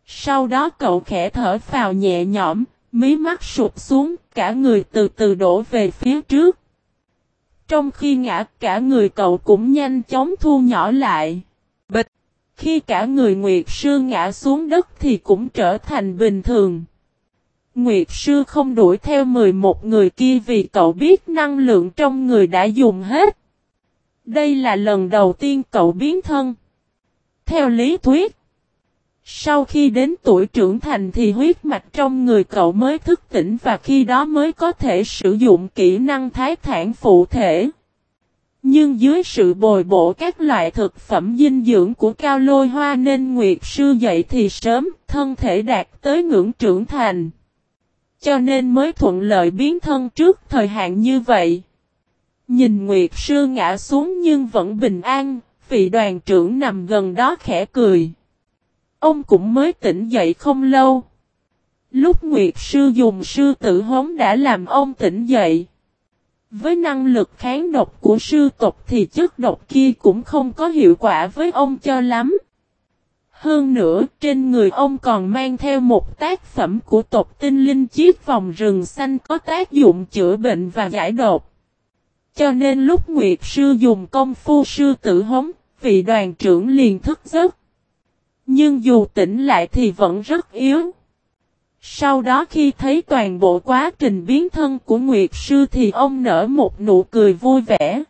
Sau đó cậu khẽ thở phào nhẹ nhõm, mí mắt sụp xuống, cả người từ từ đổ về phía trước. Trong khi ngã cả người cậu cũng nhanh chóng thu nhỏ lại. Bịch! Khi cả người Nguyệt Sư ngã xuống đất thì cũng trở thành bình thường. Nguyệt Sư không đuổi theo 11 người kia vì cậu biết năng lượng trong người đã dùng hết. Đây là lần đầu tiên cậu biến thân. Theo lý thuyết, sau khi đến tuổi trưởng thành thì huyết mạch trong người cậu mới thức tỉnh và khi đó mới có thể sử dụng kỹ năng thái thản phụ thể. Nhưng dưới sự bồi bổ các loại thực phẩm dinh dưỡng của cao lôi hoa nên Nguyệt Sư dậy thì sớm, thân thể đạt tới ngưỡng trưởng thành. Cho nên mới thuận lợi biến thân trước thời hạn như vậy. Nhìn Nguyệt Sư ngã xuống nhưng vẫn bình an, vị đoàn trưởng nằm gần đó khẽ cười. Ông cũng mới tỉnh dậy không lâu. Lúc Nguyệt Sư dùng sư tử hống đã làm ông tỉnh dậy. Với năng lực kháng độc của sư tộc thì chất độc kia cũng không có hiệu quả với ông cho lắm. Hơn nữa, trên người ông còn mang theo một tác phẩm của tộc tinh linh chiếc vòng rừng xanh có tác dụng chữa bệnh và giải độc. Cho nên lúc Nguyệt Sư dùng công phu sư tử hống, vị đoàn trưởng liền thức giấc. Nhưng dù tỉnh lại thì vẫn rất yếu. Sau đó khi thấy toàn bộ quá trình biến thân của Nguyệt Sư thì ông nở một nụ cười vui vẻ.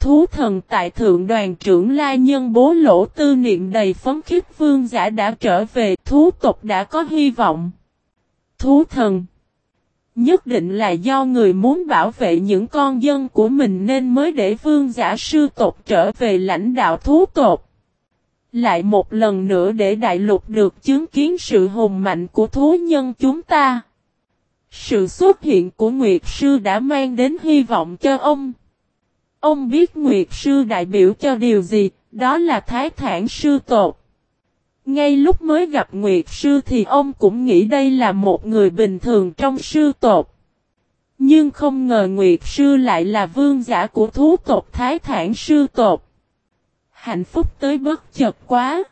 Thú thần tại thượng đoàn trưởng La Nhân bố lỗ tư niệm đầy phấn khích, vương giả đã trở về, thú tộc đã có hy vọng. Thú thần, Nhất định là do người muốn bảo vệ những con dân của mình nên mới để vương giả sư tộc trở về lãnh đạo thú tộc. Lại một lần nữa để đại lục được chứng kiến sự hùng mạnh của thú nhân chúng ta. Sự xuất hiện của Nguyệt Sư đã mang đến hy vọng cho ông. Ông biết Nguyệt Sư đại biểu cho điều gì, đó là thái thản sư tột. Ngay lúc mới gặp Nguyệt Sư thì ông cũng nghĩ đây là một người bình thường trong sư tột. Nhưng không ngờ Nguyệt Sư lại là vương giả của thú tộc thái thản sư tột. Hạnh phúc tới bất chợt quá.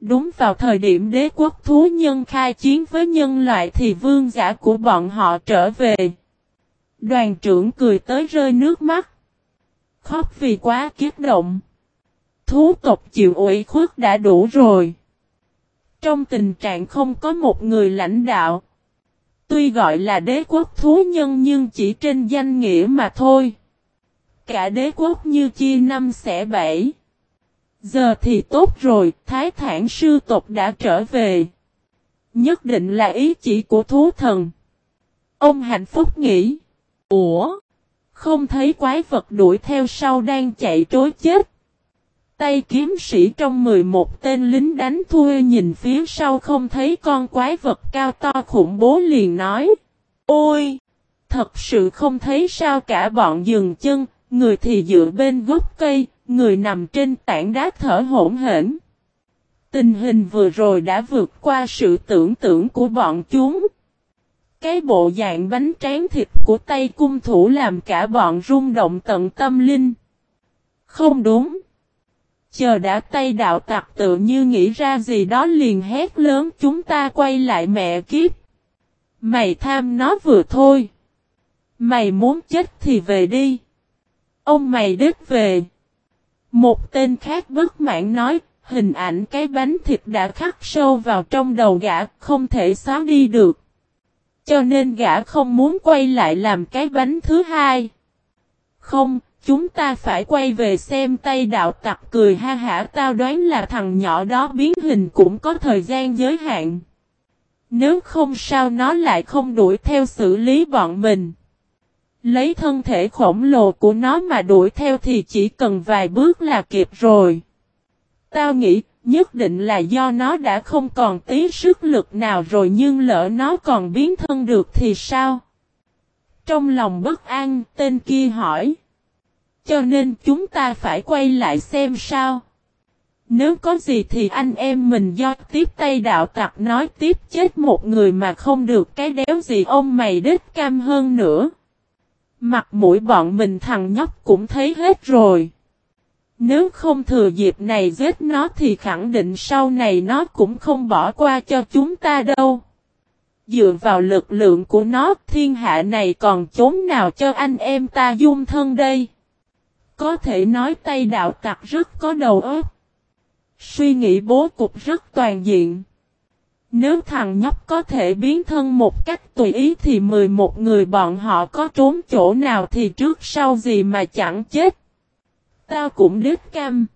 Đúng vào thời điểm đế quốc thú nhân khai chiến với nhân loại thì vương giả của bọn họ trở về. Đoàn trưởng cười tới rơi nước mắt. Khóc vì quá kiếp động. Thú tộc chịu ủy khuất đã đủ rồi. Trong tình trạng không có một người lãnh đạo. Tuy gọi là đế quốc thú nhân nhưng chỉ trên danh nghĩa mà thôi. Cả đế quốc như chia năm xẻ bảy. Giờ thì tốt rồi, thái thản sư tộc đã trở về. Nhất định là ý chỉ của thú thần. Ông hạnh phúc nghĩ. Ủa? Không thấy quái vật đuổi theo sau đang chạy trối chết. Tay kiếm sĩ trong 11 tên lính đánh thua nhìn phía sau không thấy con quái vật cao to khủng bố liền nói. Ôi! Thật sự không thấy sao cả bọn dừng chân, người thì dựa bên gốc cây, người nằm trên tảng đá thở hổn hển. Tình hình vừa rồi đã vượt qua sự tưởng tượng của bọn chúng. Cái bộ dạng bánh tráng thịt của tay cung thủ làm cả bọn rung động tận tâm linh. Không đúng. Chờ đã tay đạo tặc tự như nghĩ ra gì đó liền hét lớn chúng ta quay lại mẹ kiếp. Mày tham nó vừa thôi. Mày muốn chết thì về đi. Ông mày đứt về. Một tên khác bất mãn nói, hình ảnh cái bánh thịt đã khắc sâu vào trong đầu gã, không thể xóa đi được. Cho nên gã không muốn quay lại làm cái bánh thứ hai. Không, chúng ta phải quay về xem tay đạo tặc cười ha hả tao đoán là thằng nhỏ đó biến hình cũng có thời gian giới hạn. Nếu không sao nó lại không đuổi theo xử lý bọn mình. Lấy thân thể khổng lồ của nó mà đuổi theo thì chỉ cần vài bước là kịp rồi. Tao nghĩ nhất định là do nó đã không còn tí sức lực nào rồi nhưng lỡ nó còn biến thân được thì sao? Trong lòng bất an, tên kia hỏi. Cho nên chúng ta phải quay lại xem sao. Nếu có gì thì anh em mình do tiếp tay đạo tặc nói tiếp chết một người mà không được cái đéo gì ông mày đích cam hơn nữa. Mặt mũi bọn mình thằng nhóc cũng thấy hết rồi. Nếu không thừa dịp này giết nó thì khẳng định sau này nó cũng không bỏ qua cho chúng ta đâu. Dựa vào lực lượng của nó, thiên hạ này còn chốn nào cho anh em ta dung thân đây. Có thể nói tay đạo tặc rất có đầu óc. Suy nghĩ bố cục rất toàn diện. Nếu thằng nhóc có thể biến thân một cách tùy ý thì 11 người bọn họ có trốn chỗ nào thì trước sau gì mà chẳng chết. Tao cũng đứt cam.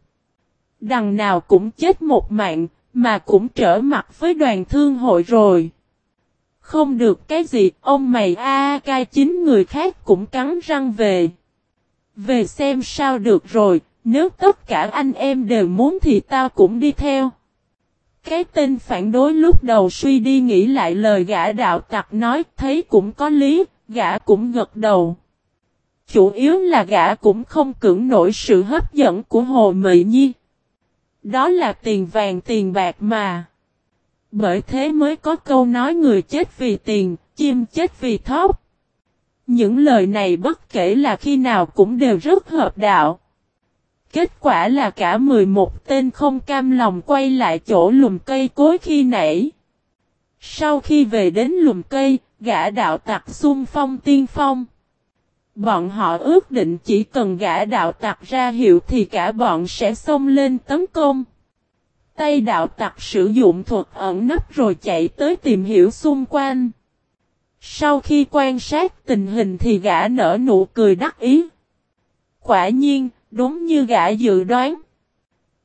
Đằng nào cũng chết một mạng, mà cũng trở mặt với đoàn thương hội rồi. Không được cái gì, ông mày a cai chính người khác cũng cắn răng về. Về xem sao được rồi, nếu tất cả anh em đều muốn thì tao cũng đi theo. Cái tên phản đối lúc đầu suy đi nghĩ lại lời gã đạo tặc nói thấy cũng có lý, gã cũng gật đầu. Chủ yếu là gã cũng không cưỡng nổi sự hấp dẫn của Hồ Mị Nhi. Đó là tiền vàng tiền bạc mà. Bởi thế mới có câu nói người chết vì tiền, chim chết vì thóc. Những lời này bất kể là khi nào cũng đều rất hợp đạo. Kết quả là cả 11 tên không cam lòng quay lại chỗ lùm cây cối khi nãy. Sau khi về đến lùm cây, gã đạo tặc xung phong tiên phong. Bọn họ ước định chỉ cần gã đạo tặc ra hiệu thì cả bọn sẽ xông lên tấn công. Tây đạo tặc sử dụng thuật ẩn nấp rồi chạy tới tìm hiểu xung quanh. Sau khi quan sát tình hình thì gã nở nụ cười đắc ý. Quả nhiên, đúng như gã dự đoán.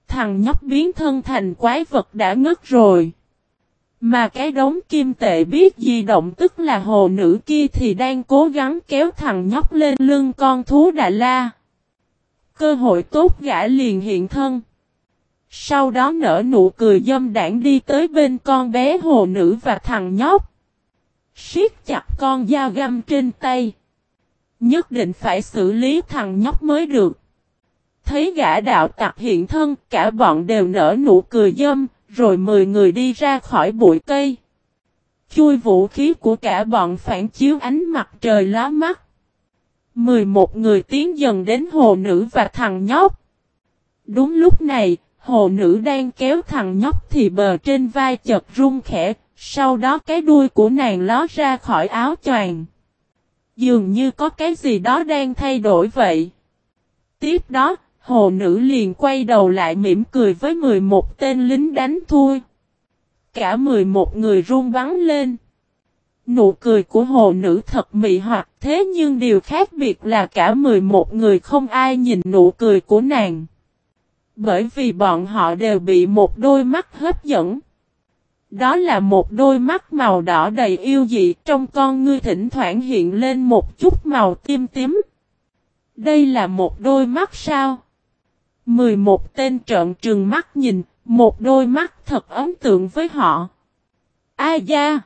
Thằng nhóc biến thân thành quái vật đã ngất rồi. Mà cái đống kim tệ biết di động tức là hồ nữ kia thì đang cố gắng kéo thằng nhóc lên lưng con thú Đà La. Cơ hội tốt gã liền hiện thân. Sau đó nở nụ cười dâm đảng đi tới bên con bé hồ nữ và thằng nhóc. siết chặt con dao găm trên tay. Nhất định phải xử lý thằng nhóc mới được. Thấy gã đạo tặc hiện thân, cả bọn đều nở nụ cười dâm, rồi 10 người đi ra khỏi bụi cây. Chui vũ khí của cả bọn phản chiếu ánh mặt trời lá mắt. 11 người tiến dần đến hồ nữ và thằng nhóc. Đúng lúc này, hồ nữ đang kéo thằng nhóc thì bờ trên vai chật rung khẽ, sau đó cái đuôi của nàng ló ra khỏi áo choàng. Dường như có cái gì đó đang thay đổi vậy. Tiếp đó, hồ nữ liền quay đầu lại mỉm cười với 11 tên lính đánh thui. Cả 11 người run bắn lên. Nụ cười của hồ nữ thật mị hoặc, thế nhưng điều khác biệt là cả 11 người không ai nhìn nụ cười của nàng. Bởi vì bọn họ đều bị một đôi mắt hấp dẫn. Đó là một đôi mắt màu đỏ đầy yêu dị, trong con ngươi thỉnh thoảng hiện lên một chút màu tim tím. Đây là một đôi mắt sao? 11 tên trợn trừng mắt nhìn, một đôi mắt thật ấn tượng với họ. A da!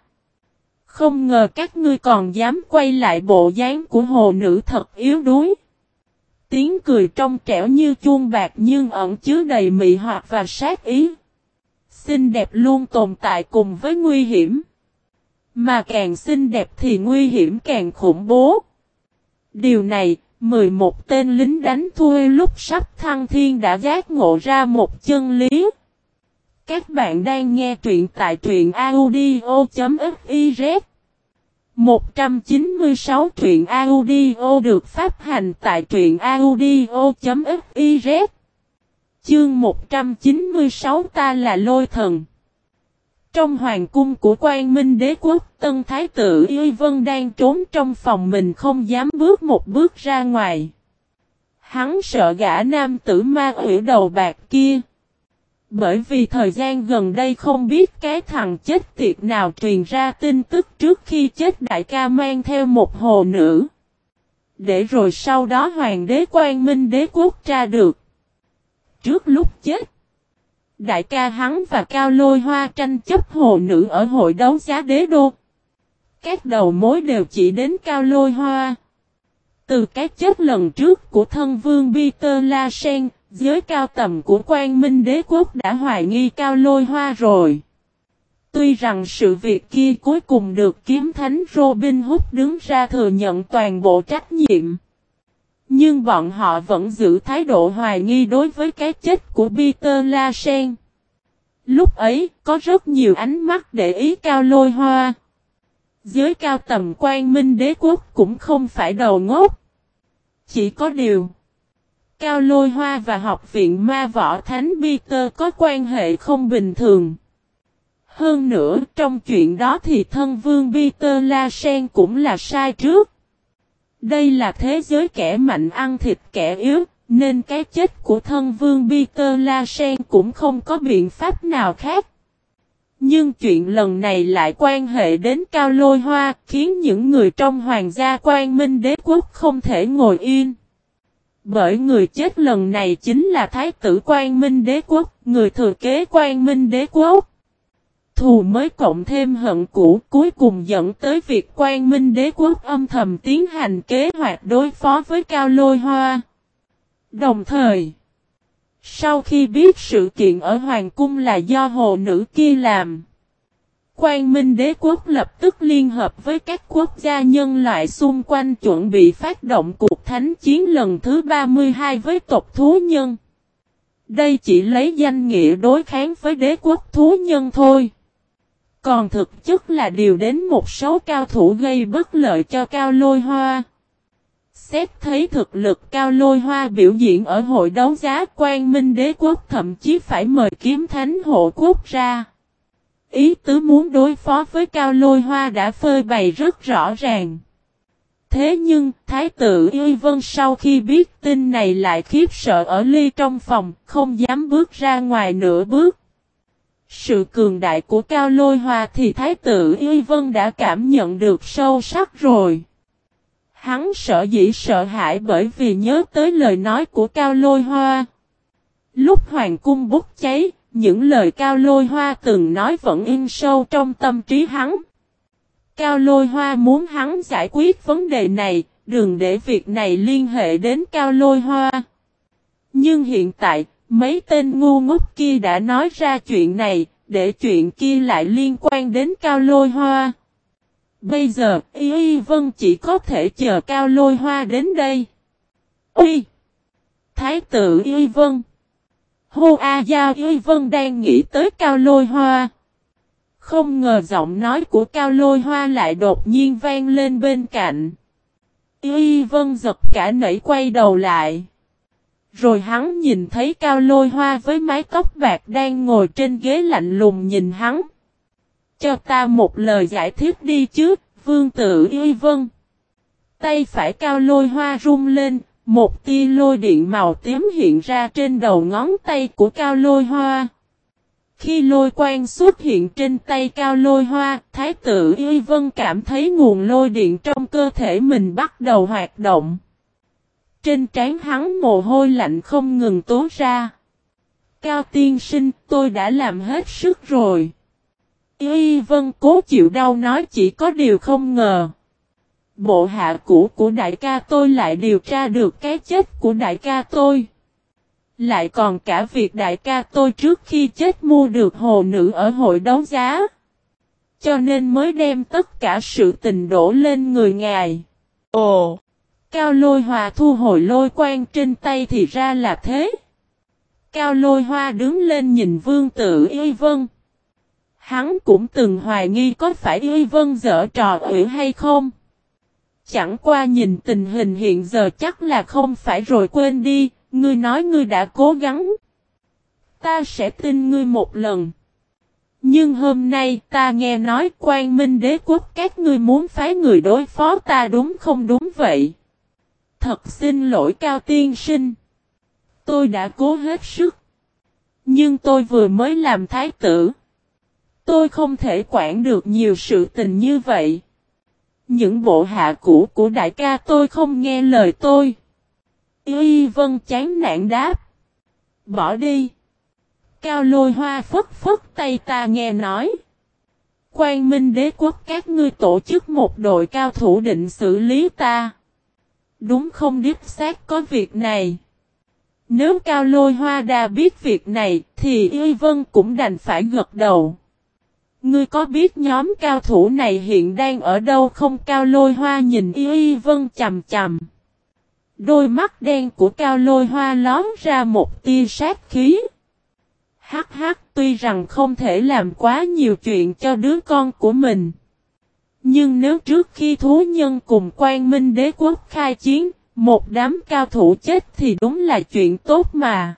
Không ngờ các ngươi còn dám quay lại bộ dáng của hồ nữ thật yếu đuối. Tiếng cười trong trẻo như chuông bạc nhưng ẩn chứa đầy mị hoặc và sát ý. Xinh đẹp luôn tồn tại cùng với nguy hiểm. Mà càng xinh đẹp thì nguy hiểm càng khủng bố. Điều này, 11 tên lính đánh thuê lúc sắp thăng thiên đã giác ngộ ra một chân lý. Các bạn đang nghe truyện tại truyện audio.fiz 196 truyện audio được phát hành tại truyện audio.fiz Chương 196 ta là lôi thần. Trong hoàng cung của quan minh đế quốc Tân Thái tử Y Vân đang trốn trong phòng mình không dám bước một bước ra ngoài Hắn sợ gã nam tử ma ủy đầu bạc kia bởi vì thời gian gần đây không biết cái thằng chết tiệt nào truyền ra tin tức trước khi chết đại ca mang theo một hồ nữ. Để rồi sau đó hoàng đế quan minh đế quốc tra được. Trước lúc chết, đại ca hắn và cao lôi hoa tranh chấp hồ nữ ở hội đấu giá đế đô. Các đầu mối đều chỉ đến cao lôi hoa. Từ cái chết lần trước của thân vương Peter La Sen, Giới cao tầm của quan minh đế quốc đã hoài nghi cao lôi hoa rồi. Tuy rằng sự việc kia cuối cùng được kiếm thánh Robin Hood đứng ra thừa nhận toàn bộ trách nhiệm. Nhưng bọn họ vẫn giữ thái độ hoài nghi đối với cái chết của Peter La Sen. Lúc ấy, có rất nhiều ánh mắt để ý cao lôi hoa. Giới cao tầm quan minh đế quốc cũng không phải đầu ngốc. Chỉ có điều. Cao Lôi Hoa và học viện Ma Võ Thánh Peter có quan hệ không bình thường. Hơn nữa, trong chuyện đó thì thân vương Peter La Sen cũng là sai trước. Đây là thế giới kẻ mạnh ăn thịt kẻ yếu, nên cái chết của thân vương Peter La Sen cũng không có biện pháp nào khác. Nhưng chuyện lần này lại quan hệ đến Cao Lôi Hoa, khiến những người trong hoàng gia quan minh đế quốc không thể ngồi yên. Bởi người chết lần này chính là Thái tử Quang Minh Đế Quốc, người thừa kế Quang Minh Đế Quốc. Thù mới cộng thêm hận cũ cuối cùng dẫn tới việc Quang Minh Đế Quốc âm thầm tiến hành kế hoạch đối phó với Cao Lôi Hoa. Đồng thời, sau khi biết sự kiện ở Hoàng Cung là do hồ nữ kia làm, Quang Minh Đế Quốc lập tức liên hợp với các quốc gia nhân loại xung quanh chuẩn bị phát động cuộc thánh chiến lần thứ 32 với tộc thú nhân. Đây chỉ lấy danh nghĩa đối kháng với đế quốc thú nhân thôi. Còn thực chất là điều đến một số cao thủ gây bất lợi cho Cao Lôi Hoa. Xét thấy thực lực Cao Lôi Hoa biểu diễn ở hội đấu giá quan minh đế quốc thậm chí phải mời kiếm thánh hộ quốc ra. Ý tứ muốn đối phó với Cao Lôi Hoa đã phơi bày rất rõ ràng. Thế nhưng, Thái tử Y Vân sau khi biết tin này lại khiếp sợ ở ly trong phòng, không dám bước ra ngoài nửa bước. Sự cường đại của Cao Lôi Hoa thì Thái tử Y Vân đã cảm nhận được sâu sắc rồi. Hắn sợ dĩ sợ hãi bởi vì nhớ tới lời nói của Cao Lôi Hoa. Lúc Hoàng cung bốc cháy, những lời Cao Lôi Hoa từng nói vẫn in sâu trong tâm trí hắn. Cao Lôi Hoa muốn hắn giải quyết vấn đề này, đừng để việc này liên hệ đến Cao Lôi Hoa. Nhưng hiện tại, mấy tên ngu ngốc kia đã nói ra chuyện này, để chuyện kia lại liên quan đến Cao Lôi Hoa. Bây giờ, Y Y Vân chỉ có thể chờ Cao Lôi Hoa đến đây. Uy! Thái tử Y Vân! Hô A Giao Y Vân đang nghĩ tới Cao Lôi Hoa. Không ngờ giọng nói của Cao Lôi Hoa lại đột nhiên vang lên bên cạnh. Y Vân giật cả nảy quay đầu lại. Rồi hắn nhìn thấy Cao Lôi Hoa với mái tóc bạc đang ngồi trên ghế lạnh lùng nhìn hắn. Cho ta một lời giải thích đi chứ, vương tử Y Vân. Tay phải Cao Lôi Hoa rung lên, một tia lôi điện màu tím hiện ra trên đầu ngón tay của cao lôi hoa. Khi lôi quang xuất hiện trên tay cao lôi hoa, Thái tử Y Vân cảm thấy nguồn lôi điện trong cơ thể mình bắt đầu hoạt động. Trên trán hắn mồ hôi lạnh không ngừng tố ra. Cao tiên sinh, tôi đã làm hết sức rồi. Y Vân cố chịu đau nói chỉ có điều không ngờ. Bộ hạ cũ của đại ca tôi lại điều tra được cái chết của đại ca tôi. Lại còn cả việc đại ca tôi trước khi chết mua được hồ nữ ở hội đấu giá. Cho nên mới đem tất cả sự tình đổ lên người ngài. Ồ! Cao lôi hòa thu hồi lôi quan trên tay thì ra là thế. Cao lôi hoa đứng lên nhìn vương tử y vân. Hắn cũng từng hoài nghi có phải Y Vân dở trò ủy hay không. Chẳng qua nhìn tình hình hiện giờ chắc là không phải rồi quên đi, ngươi nói ngươi đã cố gắng. Ta sẽ tin ngươi một lần. Nhưng hôm nay ta nghe nói quan minh đế quốc các ngươi muốn phái người đối phó ta đúng không đúng vậy? Thật xin lỗi cao tiên sinh. Tôi đã cố hết sức. Nhưng tôi vừa mới làm thái tử. Tôi không thể quản được nhiều sự tình như vậy. Những bộ hạ cũ của đại ca tôi không nghe lời tôi. Y vân chán nản đáp. Bỏ đi. Cao lôi hoa phất phất tay ta nghe nói. Quang minh đế quốc các ngươi tổ chức một đội cao thủ định xử lý ta. Đúng không điếp xác có việc này. Nếu Cao Lôi Hoa đa biết việc này, thì Y Vân cũng đành phải gật đầu. Ngươi có biết nhóm cao thủ này hiện đang ở đâu không Cao Lôi Hoa nhìn Y Vân chầm chầm. Đôi mắt đen của Cao Lôi Hoa lón ra một tia sát khí. Hắc hắc, tuy rằng không thể làm quá nhiều chuyện cho đứa con của mình. Nhưng nếu trước khi thú nhân cùng quan minh đế quốc khai chiến, một đám cao thủ chết thì đúng là chuyện tốt mà.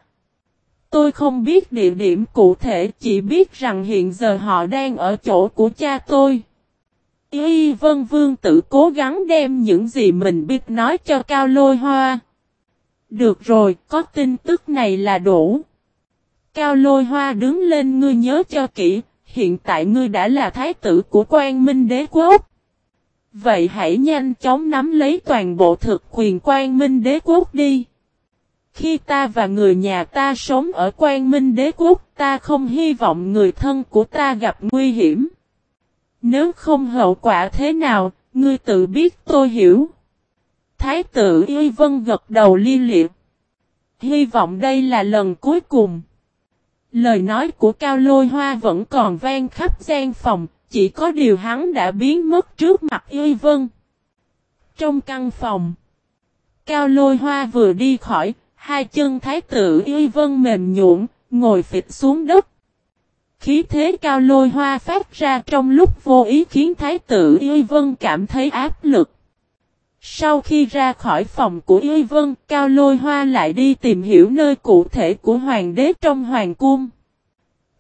Tôi không biết địa điểm cụ thể chỉ biết rằng hiện giờ họ đang ở chỗ của cha tôi. Y Vân Vương tự cố gắng đem những gì mình biết nói cho Cao Lôi Hoa. Được rồi, có tin tức này là đủ. Cao Lôi Hoa đứng lên ngươi nhớ cho kỹ, hiện tại ngươi đã là thái tử của quan minh đế quốc. Vậy hãy nhanh chóng nắm lấy toàn bộ thực quyền quan minh đế quốc đi. Khi ta và người nhà ta sống ở quan minh đế quốc, ta không hy vọng người thân của ta gặp nguy hiểm. Nếu không hậu quả thế nào, ngươi tự biết tôi hiểu. Thái tử Y Vân gật đầu li liệt. Hy vọng đây là lần cuối cùng. Lời nói của Cao Lôi Hoa vẫn còn vang khắp gian phòng, chỉ có điều hắn đã biến mất trước mặt Y Vân. Trong căn phòng, Cao Lôi Hoa vừa đi khỏi, hai chân thái tử Y Vân mềm nhũn, ngồi phịch xuống đất. Khí thế Cao Lôi Hoa phát ra trong lúc vô ý khiến thái tử Y Vân cảm thấy áp lực. Sau khi ra khỏi phòng của Y Vân, Cao Lôi Hoa lại đi tìm hiểu nơi cụ thể của hoàng đế trong hoàng cung.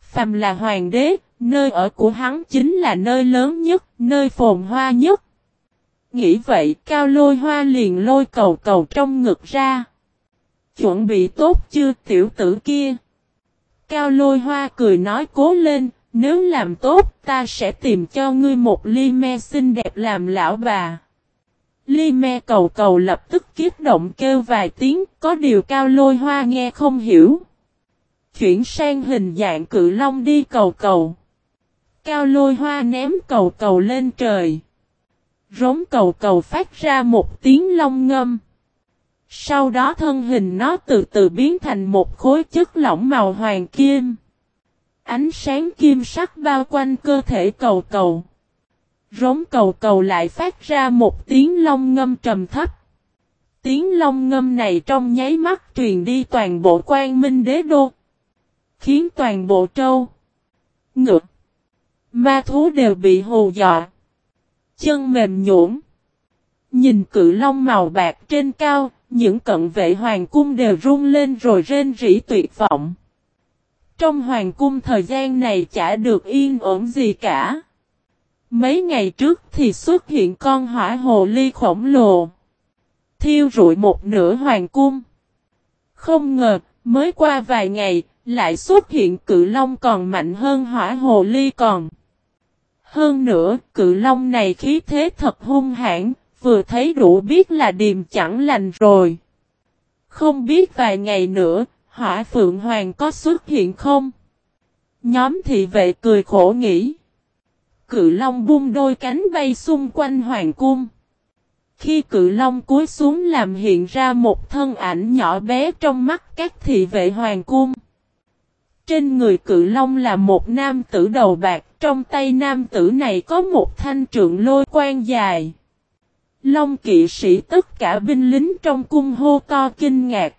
Phàm là hoàng đế, nơi ở của hắn chính là nơi lớn nhất, nơi phồn hoa nhất. Nghĩ vậy, Cao Lôi Hoa liền lôi cầu cầu trong ngực ra. Chuẩn bị tốt chưa tiểu tử kia? Cao Lôi Hoa cười nói cố lên, nếu làm tốt ta sẽ tìm cho ngươi một ly me xinh đẹp làm lão bà. Ly me cầu cầu lập tức kiếp động kêu vài tiếng, có điều cao lôi hoa nghe không hiểu. Chuyển sang hình dạng cự long đi cầu cầu. Cao lôi hoa ném cầu cầu lên trời. Rống cầu cầu phát ra một tiếng long ngâm. Sau đó thân hình nó từ từ biến thành một khối chất lỏng màu hoàng kim. Ánh sáng kim sắc bao quanh cơ thể cầu cầu. Rống cầu cầu lại phát ra một tiếng long ngâm trầm thấp. Tiếng long ngâm này trong nháy mắt truyền đi toàn bộ quan minh đế đô. Khiến toàn bộ trâu, ngựa, ma thú đều bị hù dọa. Chân mềm nhũn. Nhìn cự long màu bạc trên cao, những cận vệ hoàng cung đều run lên rồi rên rỉ tuyệt vọng. Trong hoàng cung thời gian này chả được yên ổn gì cả. Mấy ngày trước thì xuất hiện con hỏa hồ ly khổng lồ. Thiêu rụi một nửa hoàng cung. Không ngờ, mới qua vài ngày, lại xuất hiện cự long còn mạnh hơn hỏa hồ ly còn. Hơn nữa, cự long này khí thế thật hung hãn, vừa thấy đủ biết là điềm chẳng lành rồi. Không biết vài ngày nữa, hỏa phượng hoàng có xuất hiện không? Nhóm thị vệ cười khổ nghĩ. Cự long bung đôi cánh bay xung quanh hoàng cung. Khi cự long cúi xuống làm hiện ra một thân ảnh nhỏ bé trong mắt các thị vệ hoàng cung. Trên người cự long là một nam tử đầu bạc, trong tay nam tử này có một thanh trượng lôi quan dài. Long kỵ sĩ tất cả binh lính trong cung hô to kinh ngạc.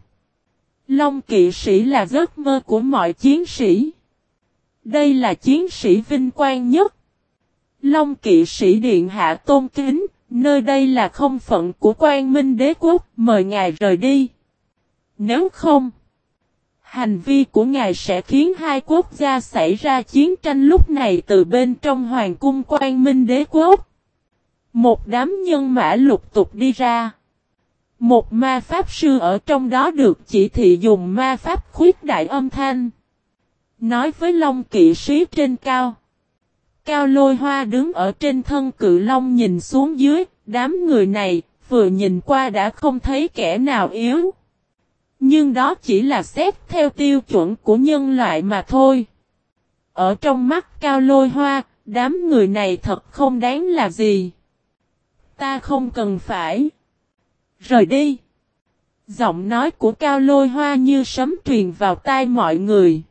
Long kỵ sĩ là giấc mơ của mọi chiến sĩ. Đây là chiến sĩ vinh quang nhất. Long kỵ sĩ điện hạ tôn kính, nơi đây là không phận của quan minh đế quốc, mời ngài rời đi. Nếu không, hành vi của ngài sẽ khiến hai quốc gia xảy ra chiến tranh lúc này từ bên trong hoàng cung quan minh đế quốc. Một đám nhân mã lục tục đi ra. Một ma pháp sư ở trong đó được chỉ thị dùng ma pháp khuyết đại âm thanh. Nói với Long kỵ sĩ trên cao. Cao lôi hoa đứng ở trên thân cự long nhìn xuống dưới, đám người này, vừa nhìn qua đã không thấy kẻ nào yếu. Nhưng đó chỉ là xét theo tiêu chuẩn của nhân loại mà thôi. Ở trong mắt cao lôi hoa, đám người này thật không đáng là gì. Ta không cần phải. Rời đi. Giọng nói của cao lôi hoa như sấm truyền vào tai mọi người.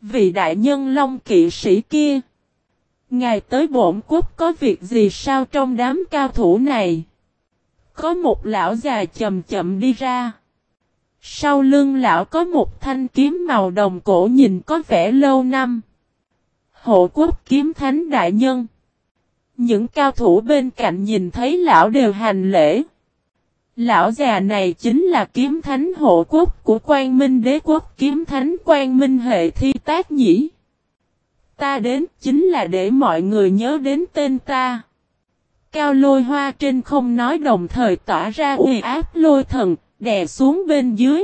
Vị đại nhân long kỵ sĩ kia. Ngài tới bổn quốc có việc gì sao trong đám cao thủ này? Có một lão già chậm chậm đi ra. Sau lưng lão có một thanh kiếm màu đồng cổ nhìn có vẻ lâu năm. Hộ quốc kiếm thánh đại nhân. Những cao thủ bên cạnh nhìn thấy lão đều hành lễ. Lão già này chính là kiếm thánh hộ quốc của quan minh đế quốc, kiếm thánh quan minh hệ thi tác nhĩ. Ta đến chính là để mọi người nhớ đến tên ta. Cao lôi hoa trên không nói đồng thời tỏa ra uy áp lôi thần, đè xuống bên dưới.